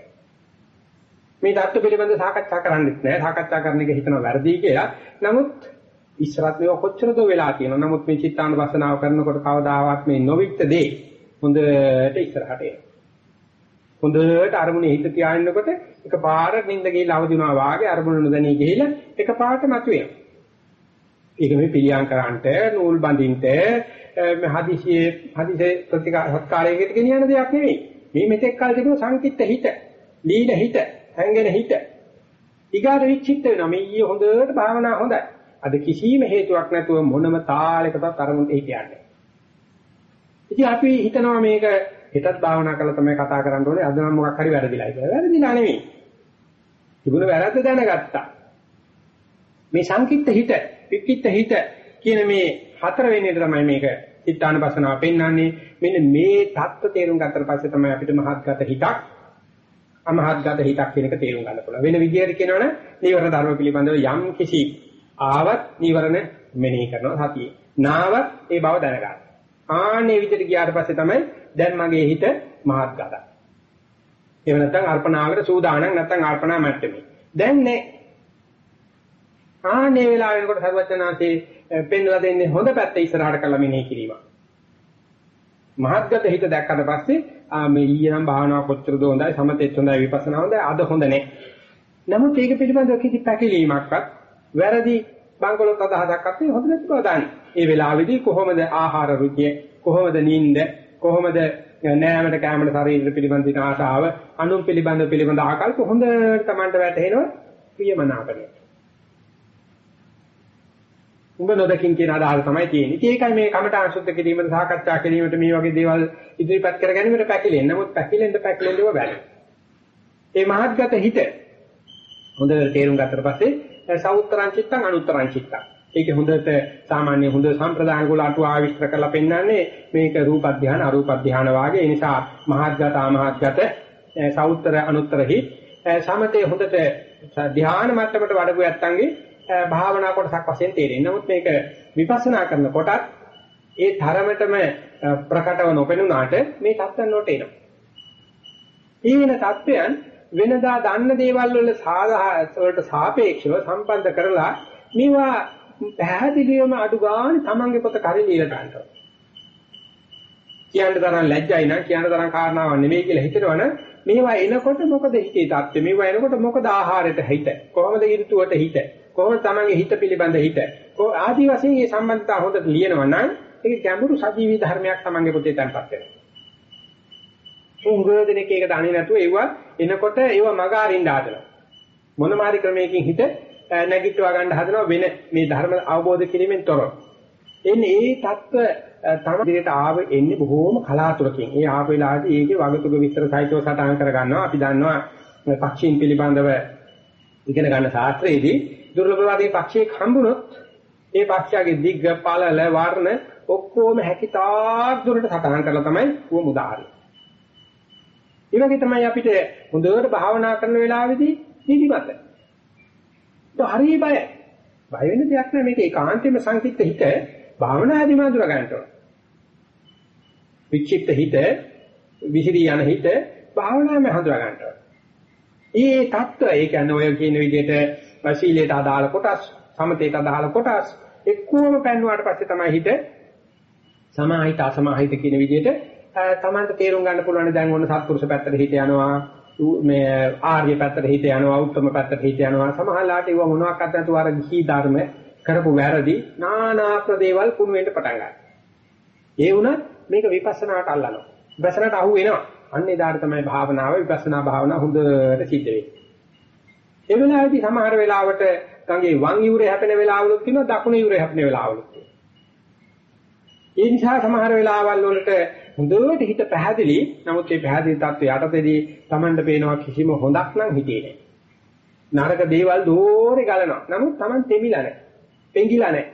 මේ தত্ত্ব පිළිබඳ සාකච්ඡා කරන්නෙත් නෑ. සාකච්ඡා කරන එක හිතන වැරදි කියලා. නමුත් ඉස්සරහත් මේක කොච්චරද වෙලා තියෙනවා. නමුත් මේ චිත්තානුපස්සනාව කරනකොට කවදාවත් මේ නොවිච්ච දේ හොඳට ඉස්සරහට එනවා. හොඳට අරමුණේ හිත තියාගෙනකොට එකපාර නිින්ද ගිහලා අවදිනවා වාගේ අරමුණ නොදැනී ගිහලා එකපාරට මතුවෙනවා. ඒක මේ පිළියම් කරන්ට නූල් බඳින්ට මේ හදිසියේ හදිසේ ප්‍රතිකාරයකට ගෙනියන දෙයක් නෙවෙයි. මේ මෙතෙක් කල් තිබුණු සංකිට හිත, ලීන හිත, හැංගෙන හිත. ඊගාට විචිත්ත වෙනවා. මේ ඊයේ හොඳට භාවනා හොඳයි. අද කිසිම හේතුවක් නැතුව මොනම තාලයකටවත් අරමුණට හිටියන්නේ. ඉතින් අපි හිතනවා මේක හෙටත් භාවනා කරලා තමයි කතා කරන්න ඕනේ. අද නම් මොකක් හරි වැරදිලා කියලා. වැරදිලා නෙමෙයි. තිබුණ වැරද්ද දැනගත්තා. මේ සංකිට හිත, පික්කිට හිත කියන මේ හතර වෙනි එක තමයි මේක චිත්තානපසනාව පෙන්වන්නේ. මෙන්න මේ தත්ත්ව තේරුම් ගත්තට පස්සේ තමයි අපිට මහත්ගත හිතක් අමහත්ගත හිතක් කියන එක තේරුම් ගන්න පුළුවන්. වෙන විදිහට කියනවනේ නීවරණ ධර්ම පිළිබඳව යම් කිසි ආවත් නීවරණ මෙනෙහි කරනවා සතියේ. නාවත් ඒ බව දැනගන්න. ආන්නේ විදිහට ගියාට පස්සේ තමයි දැන් මගේ හිත මහත්ගතයි. එහෙම නැත්නම් අර්පණාවකට සූදානම් නැත්නම් අර්පණා මට්ටමේ. දැන් නෑ. ආනේ වෙලාව වෙනකොට සර්වඥාන්සේ පෙන්වලා දෙන්නේ හොඳ පැත්ත ඉස්සරහට කළා මෙනෙහි කිරීම. මහත්ගත හිත දැක්කට පස්සේ ආ මේ ඊයේ නම් භාවනාව කොච්චරද හොඳයි සමතෙත් හොඳයි විපස්සනා හොඳයි අද හොඳ නෑ. නමුත් ඒක පිළිබඳව කිසි පැකිලීමක්වත් වැරදි බංගලොත් අදහසක්වත් හොඳ නැති බව දන්නේ. ඒ වෙලාවේදී කොහොමද ආහාර රුචිය කොහොමද නිින්ද කොහොමද නෑමට කැමට ශරීර පිළිබඳ දින ආශාව අනුන් පිළිබඳ පිළිබඳ ආකල්ප හොඳට Tamanට වැටහෙනවා ප්‍රියමනාපණය. උඹ නොදකින් කියන අදහස තමයි තියෙන්නේ. ඒකයි මේ කමට අංශුද්ධ කිරීමට සාකච්ඡා කිරීමට මේ වගේ දේවල් ඉදිරිපත් කර ගැනීමට පැකිලෙන්නේ. නමුත් පැකිලෙන්න පැකිලෙන්නව වැඩි. ඒ මහත්ගත හිත හොඳට තේරුම් ගත්තට පස්සේ සවුත්තරං චිත්තං අනුත්තරං චිත්තං ඒක හොඳට සාමාන්‍ය හොඳ සම්ප්‍රදාන කුල අටුවා විස්තර කරලා පෙන්නන්නේ මේක රූප ධානය අරූප ධානය වාගේ ඒ නිසා මහත්ගත ආමහත්ගත සෞත්‍තර අනුත්තරහි සමතේ හොඳට ධානය මට්ටමට වඩපු යත්තන්ගේ භාවනා කොටසක් වශයෙන් තේරෙන්නේ. නමුත් මේක විපස්සනා කරනකොට ඒ තරමටම ප්‍රකටව නොපෙනුනාට මේ தත්ත්වන වලට එනවා. ඊගෙන தත්ත්වයන් වෙනදා දන්න දේවල් වල සාධාරණට සාපේක්ෂව සම්බන්ධ කරලා මේවා පැහැදිලිවම අඩු ගන්න තමන්ගේ පොත කරින් දීලා ගන්නවා. කියන්න තරම් ලැජ්ජයි නම් කියන්න තරම් කාරණාවක් නෙමෙයි කියලා හිතනවනම් මේවා එනකොට මොකද හිතේ தත්ත්වය? මේවා එනකොට මොකද ආහාරයට හිත? කොහොමද ඍතුවට හිත? කොහොමද තමන්ගේ හිත පිළිබඳ හිත ආදි වශයෙන් මේ සම්බන්ධතාව හොඳට ලියනවා නම් ඒක ගැඹුරු සජීවී ධර්මයක් තමන්ගේ පොතේ තැන්පත් වෙනවා උංගෝදෙනෙක් ඒක දන්නේ නැතුව ඒවා එනකොට ඒවා මග අරින්න හදනවා මොනම හරි ක්‍රමයකින් හිත නැගිටවා ගන්න හදනවා වෙන මේ ධර්ම අවබෝධ කිරීමෙන් තොරව එන්නේ ඒ தත්ත්ව තමදිට ආව එන්නේ බොහෝම කලාතුරකින්. ඒ ආව වෙලාවේදී ඒකේ වගතුග විස්තර සහිතව සටහන් කර ගන්නවා. අපි දන්නවා පක්ෂීන් පිළිබඳව ඉගෙන ගන්න ශාස්ත්‍රයේදී දුර්ලභවාදී පක්ෂයක් හම්බුනොත් ඒ පක්ෂයාගේ දිග්ග පළල වර්ණ ඔක්කොම හැකිතාක් දුරට සටහන් කරලා තමයි ඌ මුදාහරි. ඒ වගේ තමයි අපිට හොඳට භාවනා කරන වෙලාවේදී නිදිමත. તો හරි බය. බය වෙන දෙයක් නෑ මේක ඒකාන්තයෙන්ම සංකීර්ත හිත භාවනා හැදිමා දුර ගන්නට ඕන. වික්ෂිප්ත හිත විහිරි යන හිත භාවනාවේ හඳුනා ගන්නවා. ඒ தত্ত্ব ඒ කියන්නේ ඔය කියන විදිහට සීලයට අදාළ කොටස්, සමතේට අදාළ කොටස් එක්කෝම පෙන්වුවාට පස්සේ තමයි හිත සමාහිත අසමාහිත කියන විදිහට තමන්ට තේරුම් ගන්න පුළුවන් දැන් ඔන්න සත්පුරුෂ පැත්තට හිත යනවා මේ ආර්ය පැත්තට හිත යනවා උත්තම පැත්තට හිත යනවා සමහරලාට ඒව මොනවාක්වත් නැතුව අර ගිහි ධර්ම කරපු වැරදි නානා ප්‍රදේවල් කුණු වෙන්න පටන් ගන්නවා. ඒ වුණත් මේක විපස්සනාට අල්ලනවා. විපස්සනාට අහු වෙනවා. අන්න එදාට තමයි භාවනාව විපස්සනා භාවනාව හොඳට සිද්ධ වෙන්නේ. ඒ වෙලාවේදී සමහර වෙලාවට ගඟේ වම් යුරේ හැපෙන වෙලාවලුත් තියෙනවා දකුණු යුරේ හැපෙන වෙලාවලුත් තියෙනවා. ඒ නිසා සමහර වෙලාවල් වලට හොඳට හිත පැහැදිලි නමුත් මේ පැහැදිලි තත්ත්වය යටතේදී Tamanට පේනවා කිසිම හොඳක් නම් හිතේ නැහැ. නරක දේවල් දෝරේ ගලනවා. නමුත් Taman තෙමිලා නැහැ. පෙඟිලා නැහැ.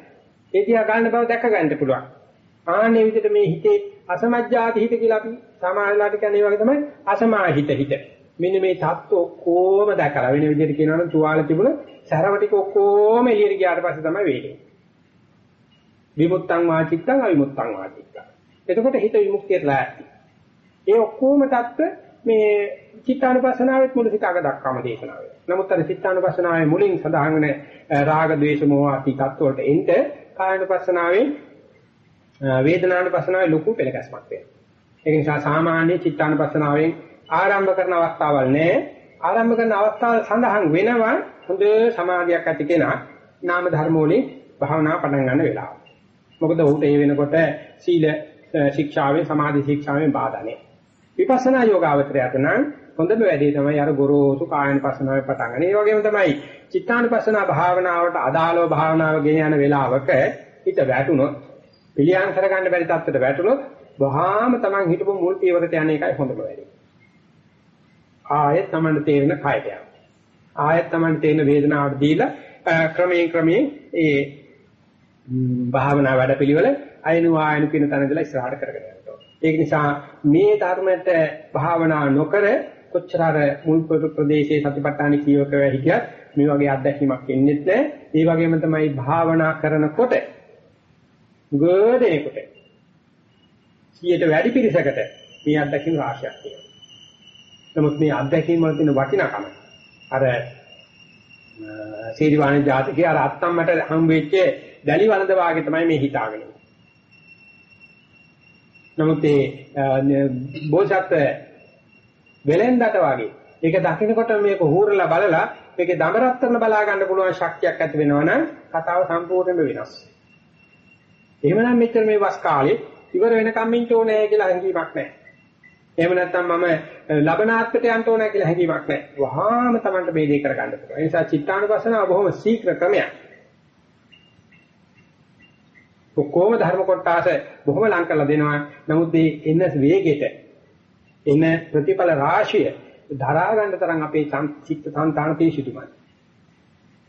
ඒ තියා ගන්න බව දැක ගන්න පුළුවන්. ආන්නේ විදිහට මේ හිතේ අසමජ්ජාති හිත කියලා අපි සමාහලාට කියන්නේ වගේ තමයි අසමාහිත හිත. මෙන්න මේ தත්ත්ව ඔක්කොම දැකලා වෙන විදිහට කියනවා නම් තුවාල තිබුණ සැරව ටික ඔක්කොම එළියට ගියාට පස්සේ තමයි වේදේ. විමුක්තං වාචිත්තං අවිමුක්තං වාචිත්තං. එතකොට හිත විමුක්තියට ලෑස්ති. ඒ ඔක්කොම தත්ත්ව මේ චිත්තානුපස්සනාවෙත් මුල සිතාක දක්වාම දේශනා වෙනවා. නමුත් අර චිත්තානුපස්සනාවේ මුලින් සඳහන් වෙන රාග, ద్వේෂ, මෝහ ආදී தත්ත්ව වලට එන්න කායනුපස්සනාවේ වේදනානුපස්සනාවේ ලොකු පෙළගැස්මක් වෙනවා. ඒ නිසා සාමාන්‍ය චිත්තානුපස්සනාවෙන් ආරම්භ කරන අවස්ථාවල් නෑ. ආරම්භ කරන අවස්ථාව සඳහන් වෙනවා හොඳ සමාධියක් ඇති කෙනා නාම ධර්ම වලින් භාවනා පටන් ගන්න වෙලාව. මොකද උට ඒ වෙනකොට සීල ශික්ෂාවෙන් සමාධි ශික්ෂාවෙන් බාධා නෑ. විපස්සනා යෝගාවචරයට නම් හොඳම වැඩේ තමයි අර ගොරෝසු කායනපසනාවේ පටන් ගන්න. ඒ වගේම තමයි චිත්තානුපස්සනා භාවනාවට අදාළව භාවනාව ගෙන යන වෙලාවක හිත වැටුනොත් පිළියම් කරගන්න බැරි තත්ත්වයට වැටුනොත් වහාම Taman හිටපු මුල් පියවරට යන එකයි හොඳම වැඩේ. ආයෙත් Taman තේරෙන කයට යනවා. ආයෙත් Taman තේරෙන වේදනාවට දීලා ක්‍රමයෙන් ක්‍රමයෙන් ඒ භාවනා වැඩපිළිවෙල අයනු ආයනු කියන තැන ඉඳලා ඉස්සරහට කරගෙන යනවා. ඒක නිසා මේ ධර්මයට භාවනා නොකර කොච්චර අර මුල් ප්‍රදේශයේ සතිපට්ඨාන කීවක හිටියත් මේ වගේ අත්දැකීමක් එන්නේ නැහැ. ඒ වගේම තමයි භාවනා කරනකොට ගොඩේකට කීයට වැඩි පිරිසකට මේ අත්දැකීම් රාශියක් තියෙනවා. නමුත් මේ අත්දැකීම් වල තියෙන වටිනාකම අර සීරිවාණි ජාතකයේ අර අත්තම්මට හම් වෙච්ච දැලි වළඳ වාගේ තමයි මේ හිතාගෙන ඉන්නේ. නමුත් ඒ බෝසත් වෙලෙන්දට වගේ ඒක දකින්නකොට මේක හූරලා බලලා මේකේ දමරත් කරන බලා ගන්න පුළුවන් ශක්තියක් ඇති වෙනවනම් කතාව සම්පූර්ණයෙන්ම වෙනස්. එහෙමනම් මෙච්චර මේ වස් කාලේ ඉවර වෙනකම් ඉන්න ඕනේ කියලා හැඟීමක් නැහැ. එහෙම නැත්නම් මම ලබනාත්මට යන්න ඕනේ කියලා හැඟීමක් නැහැ. වහාම Tamanට මේ දේ කරගන්න පුළුවන්. ඒ නිසා චිත්තානුපස්සනාව බොහොම ශීඝ්‍ර ක්‍රමයක්. ඔක්කොම ධර්ම කොටස බොහොම ලං කරලා දෙනවා. නමුත් මේ එන වේගෙට එන ප්‍රතිඵල රාශිය දරා ගන්න තරම් අපේ චිත්ත සංතාන තේසිතුමයි.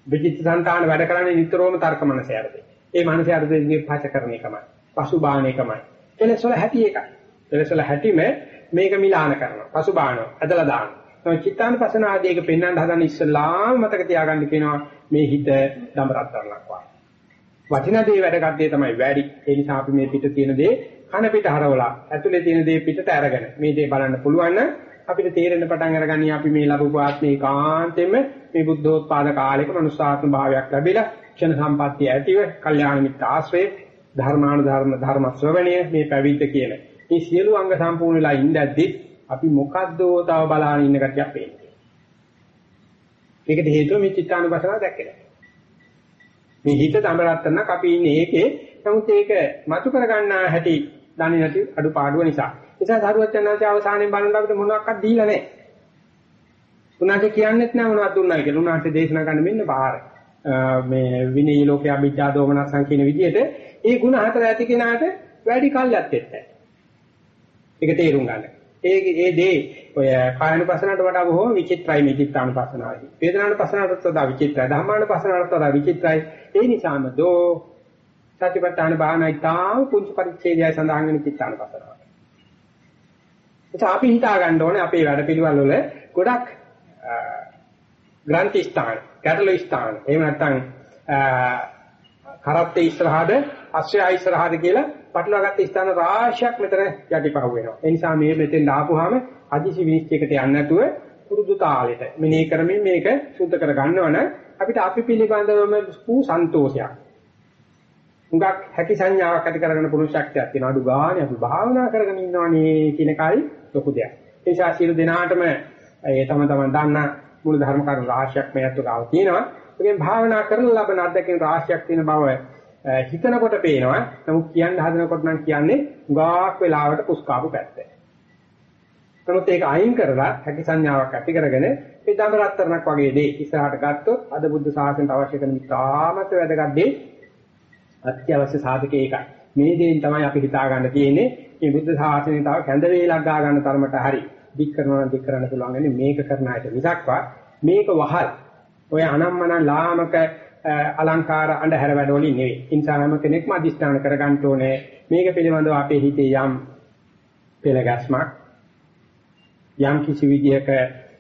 විචිත්ත සංතාන වැඩ කරන්නේ නිතරම තර්ක මනසයරද. ඒ මනසයරදගේ පාච කරන එකමයි. පසුබාහන එකමයි. කෙලස් වල හැටි එකයි. කෙලස් වල හැටිම මේක මිලාන කරනවා. පසුබාහනවා. ඇදලා දානවා. තමයි චිත්තානුපසන ආදී එක පෙන්වන්න හදන ඉස්සලාම මතක තියාගන්න කියනවා මේ හිත දඹරත් කරලක් වගේ. වටින දේ වැඩගත් දේ තමයි වැඩි. ඒ නිසා අපි මේ පිට තියෙන දේ කන පිට හරවලා ඇතුලේ තියෙන දේ පිටට අරගෙන මේ දේ බලන්න පුළුවන් නම් අපිට තේරෙන්න පටන් අරගන්නේ අපි මේ ලැබපු ආත්මේ කාන්තෙම මේ බුද්ධෝත්පාද කාලයක මනුස්සාත්ම භාවයක් ලැබිලා ක්ෂණ සම්පත්තිය ඇතිව කල්යාණ මිත්‍ර ආශ්‍රය ධර්මාන ධර්ම ධර්ම ශ්‍රවණය මේ පැවිද්ද කියන මේ සියලු අංග සම්පූර්ණ වෙලා ඉඳද්දි අපි මොකද්දෝ තව බලාගෙන ඉන්න කතියක් පේන්නේ. ඒකට හේතුව මේ චිත්තානුපසනාව දැක්කේ. මේ හිත තමරත්තනක් අපි ඉන්නේ ඒකේ නමුත් ඒක මතු කරගන්නා හැටි දන්නේ නැති අඩුපාඩුව නිසා. නිසා සාරුවත් යනවාට අවසානයේ බලන්න අපිට මොනවක්වත් දීලා නැහැ. උනාට කියන්නෙත් නෑ මොනවද දුන්නයි කියලා. උනාට දේශනා කරන්න මෙන්න බාහිර. මේ විනී ලෝකයේ අභිජ්ජා දෝමනසං කියන විදිහට ඒ ಗುಣ හතර ඇති කෙනාට වැඩි කල්යත් එක්ක. ඒක තේරුම් ගන්න. ඒ ඒ දේ ඔය කායනුපසනාවට වඩා බොහෝ විචිත්‍රයි මේ චිත්තානුපසනාවයි. වේදනානුපසනාවට වඩා විචිත්‍රයි. ධම්මානුපසනාවට වඩා විචිත්‍රයි. ඒ නිසාම දෝ සතිපට්ඨාන භාවනායි තාම පුංචි පරිච්ඡේදයයි සඳහන් වෙන චිත්තානුපසනාව. ඒක අපි හිතා ගන්න ඕනේ අපේ වැඩපිළිවෙල වල ගොඩක් ග්‍රන්ථි ස්ථාන, ගැටළු ස්ථාන. එහෙම නැත්නම් කරත්තේ ඉස්සරහද, අශ්‍රය ඉස්සරහද කියලා පටලවාගත්ත ස්ථාන රාශියක් මෙතන යටිපහුව වෙනවා. ඒ නිසා මේ මෙතෙන් ආපුවාම අදිසි විනිශ්චයකට යන්නේ නැතුව පුරුදු තාලෙට මෙනෙහි කරමින් මේක සුද්ධ කර ගන්නවනම් අපිට අපි පිළිබඳවම පූ සන්තෝෂයක් හුඟක් හැකි සංඥාවක් ඇති කරගෙන පුළුවන් ශක්තියක් තියෙනවා. අඩු ගානේ අපි භාවනා කරගෙන ඉන්නවනේ කියන එකයි ලොකු දෙයක්. ඒ නිසා සියලු දෙනාටම ඒ තම තමන් දන්න මූල ධර්ම කරුණු රාශියක් මේ අතු ගාව තියෙනවා. ඒකෙන් භාවනා කරලා ලබන අත්දැකීම් රාශියක් තියෙන බව හිතනකොට පේනවා. නමුත් කියන්න හදනකොට නම් කියන්නේ හුඟක් වෙලාවට පුස්කාපු පැත්ත. නමුත් ඒක අයින් කරලා හැකි සංඥාවක් ඇති කරගෙන මේ දඹ රත්තරණක් වගේ දේ ඉස්සරහට ගත්තොත් අද බුද්ධ ශාසනයට අවශ්‍ය කරන ඉතාමත් වැදගත් දේ අත්‍යවශ්‍ය සාධක ඒකයි. මේ දේෙන් තමයි අපි හිතා ගන්න තියෙන්නේ මේ බුද්ධ ශාසනය තව කැඳ වේලක් ගා ගන්න තරමට හරි දික් කරනවා දික් කරන්න පුළුවන් වෙන්නේ මේක කරන අයට මිසක්වා මේක වහල් ඔය අනම්මන ලාමක අලංකාර අඳුර වැඩවලින් නෙවෙයි. ඉන්සානම කෙනෙක්ම අදිස්ථාන කරගන්න ඕනේ මේක පිළිබඳව අපේ හිතේ යම් පෙළගස්මක් යම් කිසි විදියක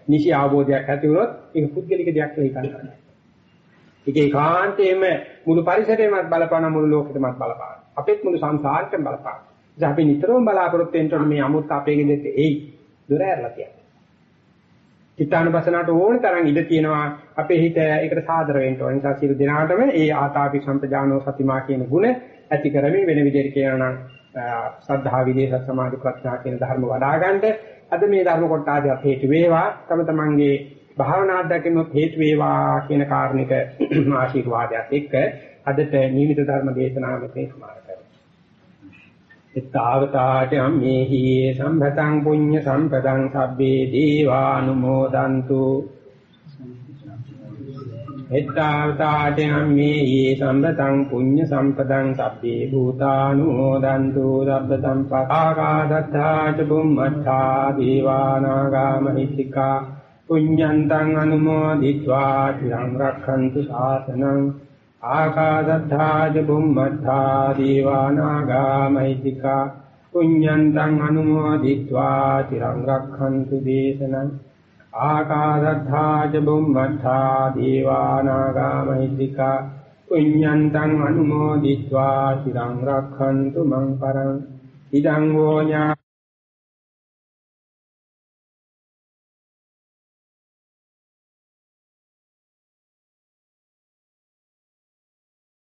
නිසි අවබෝධයක් ඇති වුණොත් ඒක පුද්ගලික දෙයක් කියලා හිතන්න. ඒක ඒකාන්තයෙන්ම මුළු පරිසරයමත් බලපාන මුළු ලෝකෙටමත් බලපාන. අපෙත් මුළු සංසාරෙටම බලපාන. ඉතින් අපි නිතරම බලාපොරොත්තු වෙන්න මේ අමුත් අපේ ගෙදෙත් එයි. දොර ඇරලා කියන්නේ. චිත්තානුපසනාවට ඕන තරම් ඉඩ තියෙනවා අපේ හිත ඒකට සාදර වෙන්න ඕන නිසා සියලු දෙනාටම ඒ ආතාපි සම්පජානෝ සතිමා කියන ගුණ ඇති කරමින් වෙන විදිහට කියනවා නම් සද්ධා විදේශ සමාධි ප්‍රඥා කියන ධර්ම වඩා ගන්නට අද මේ ධර්ම කොටාදී අපේ හේතු වේවා තම තමන්ගේ භාවනා අධ්‍යක්ෂණොත් හේතු වේවා කියන කාරණික ආශිර්වාදයක් එක්ක අදට නියමිත ධර්ම දේශනාව මෙතන සමාප්ත කරමු. එත්තාවතාට අම්මේහි සම්භතං පුඤ්ඤ සම්පදං සබ්බේ දීවානුමෝදන්තු. එත්තාවතාට අම්මේහි සම්භතං පුඤ්ඤ සම්පදං සබ්බේ භූතානුමෝදන්තු. සබ්බ සම්පතාකාදත්තාච බුම්මත්තා දීවානාගා මහිත්‍තිකා පුඤ්ඤන්තං අනුමෝදිत्वा තිරං රක්ඛන්තු ශාසනං ආකාදත්තාජ බුම්මත්තා දීවානාගාමයිතිකා පුඤ්ඤන්තං අනුමෝදිत्वा තිරං රක්ඛන්තු දේශනං ආකාදත්තාජ බුම්මත්තා දීවානාගාමයිතිකා පුඤ්ඤන්තං අනුමෝදිत्वा තිරං රක්ඛන්තු මං පරං ඉදං වූ ඥා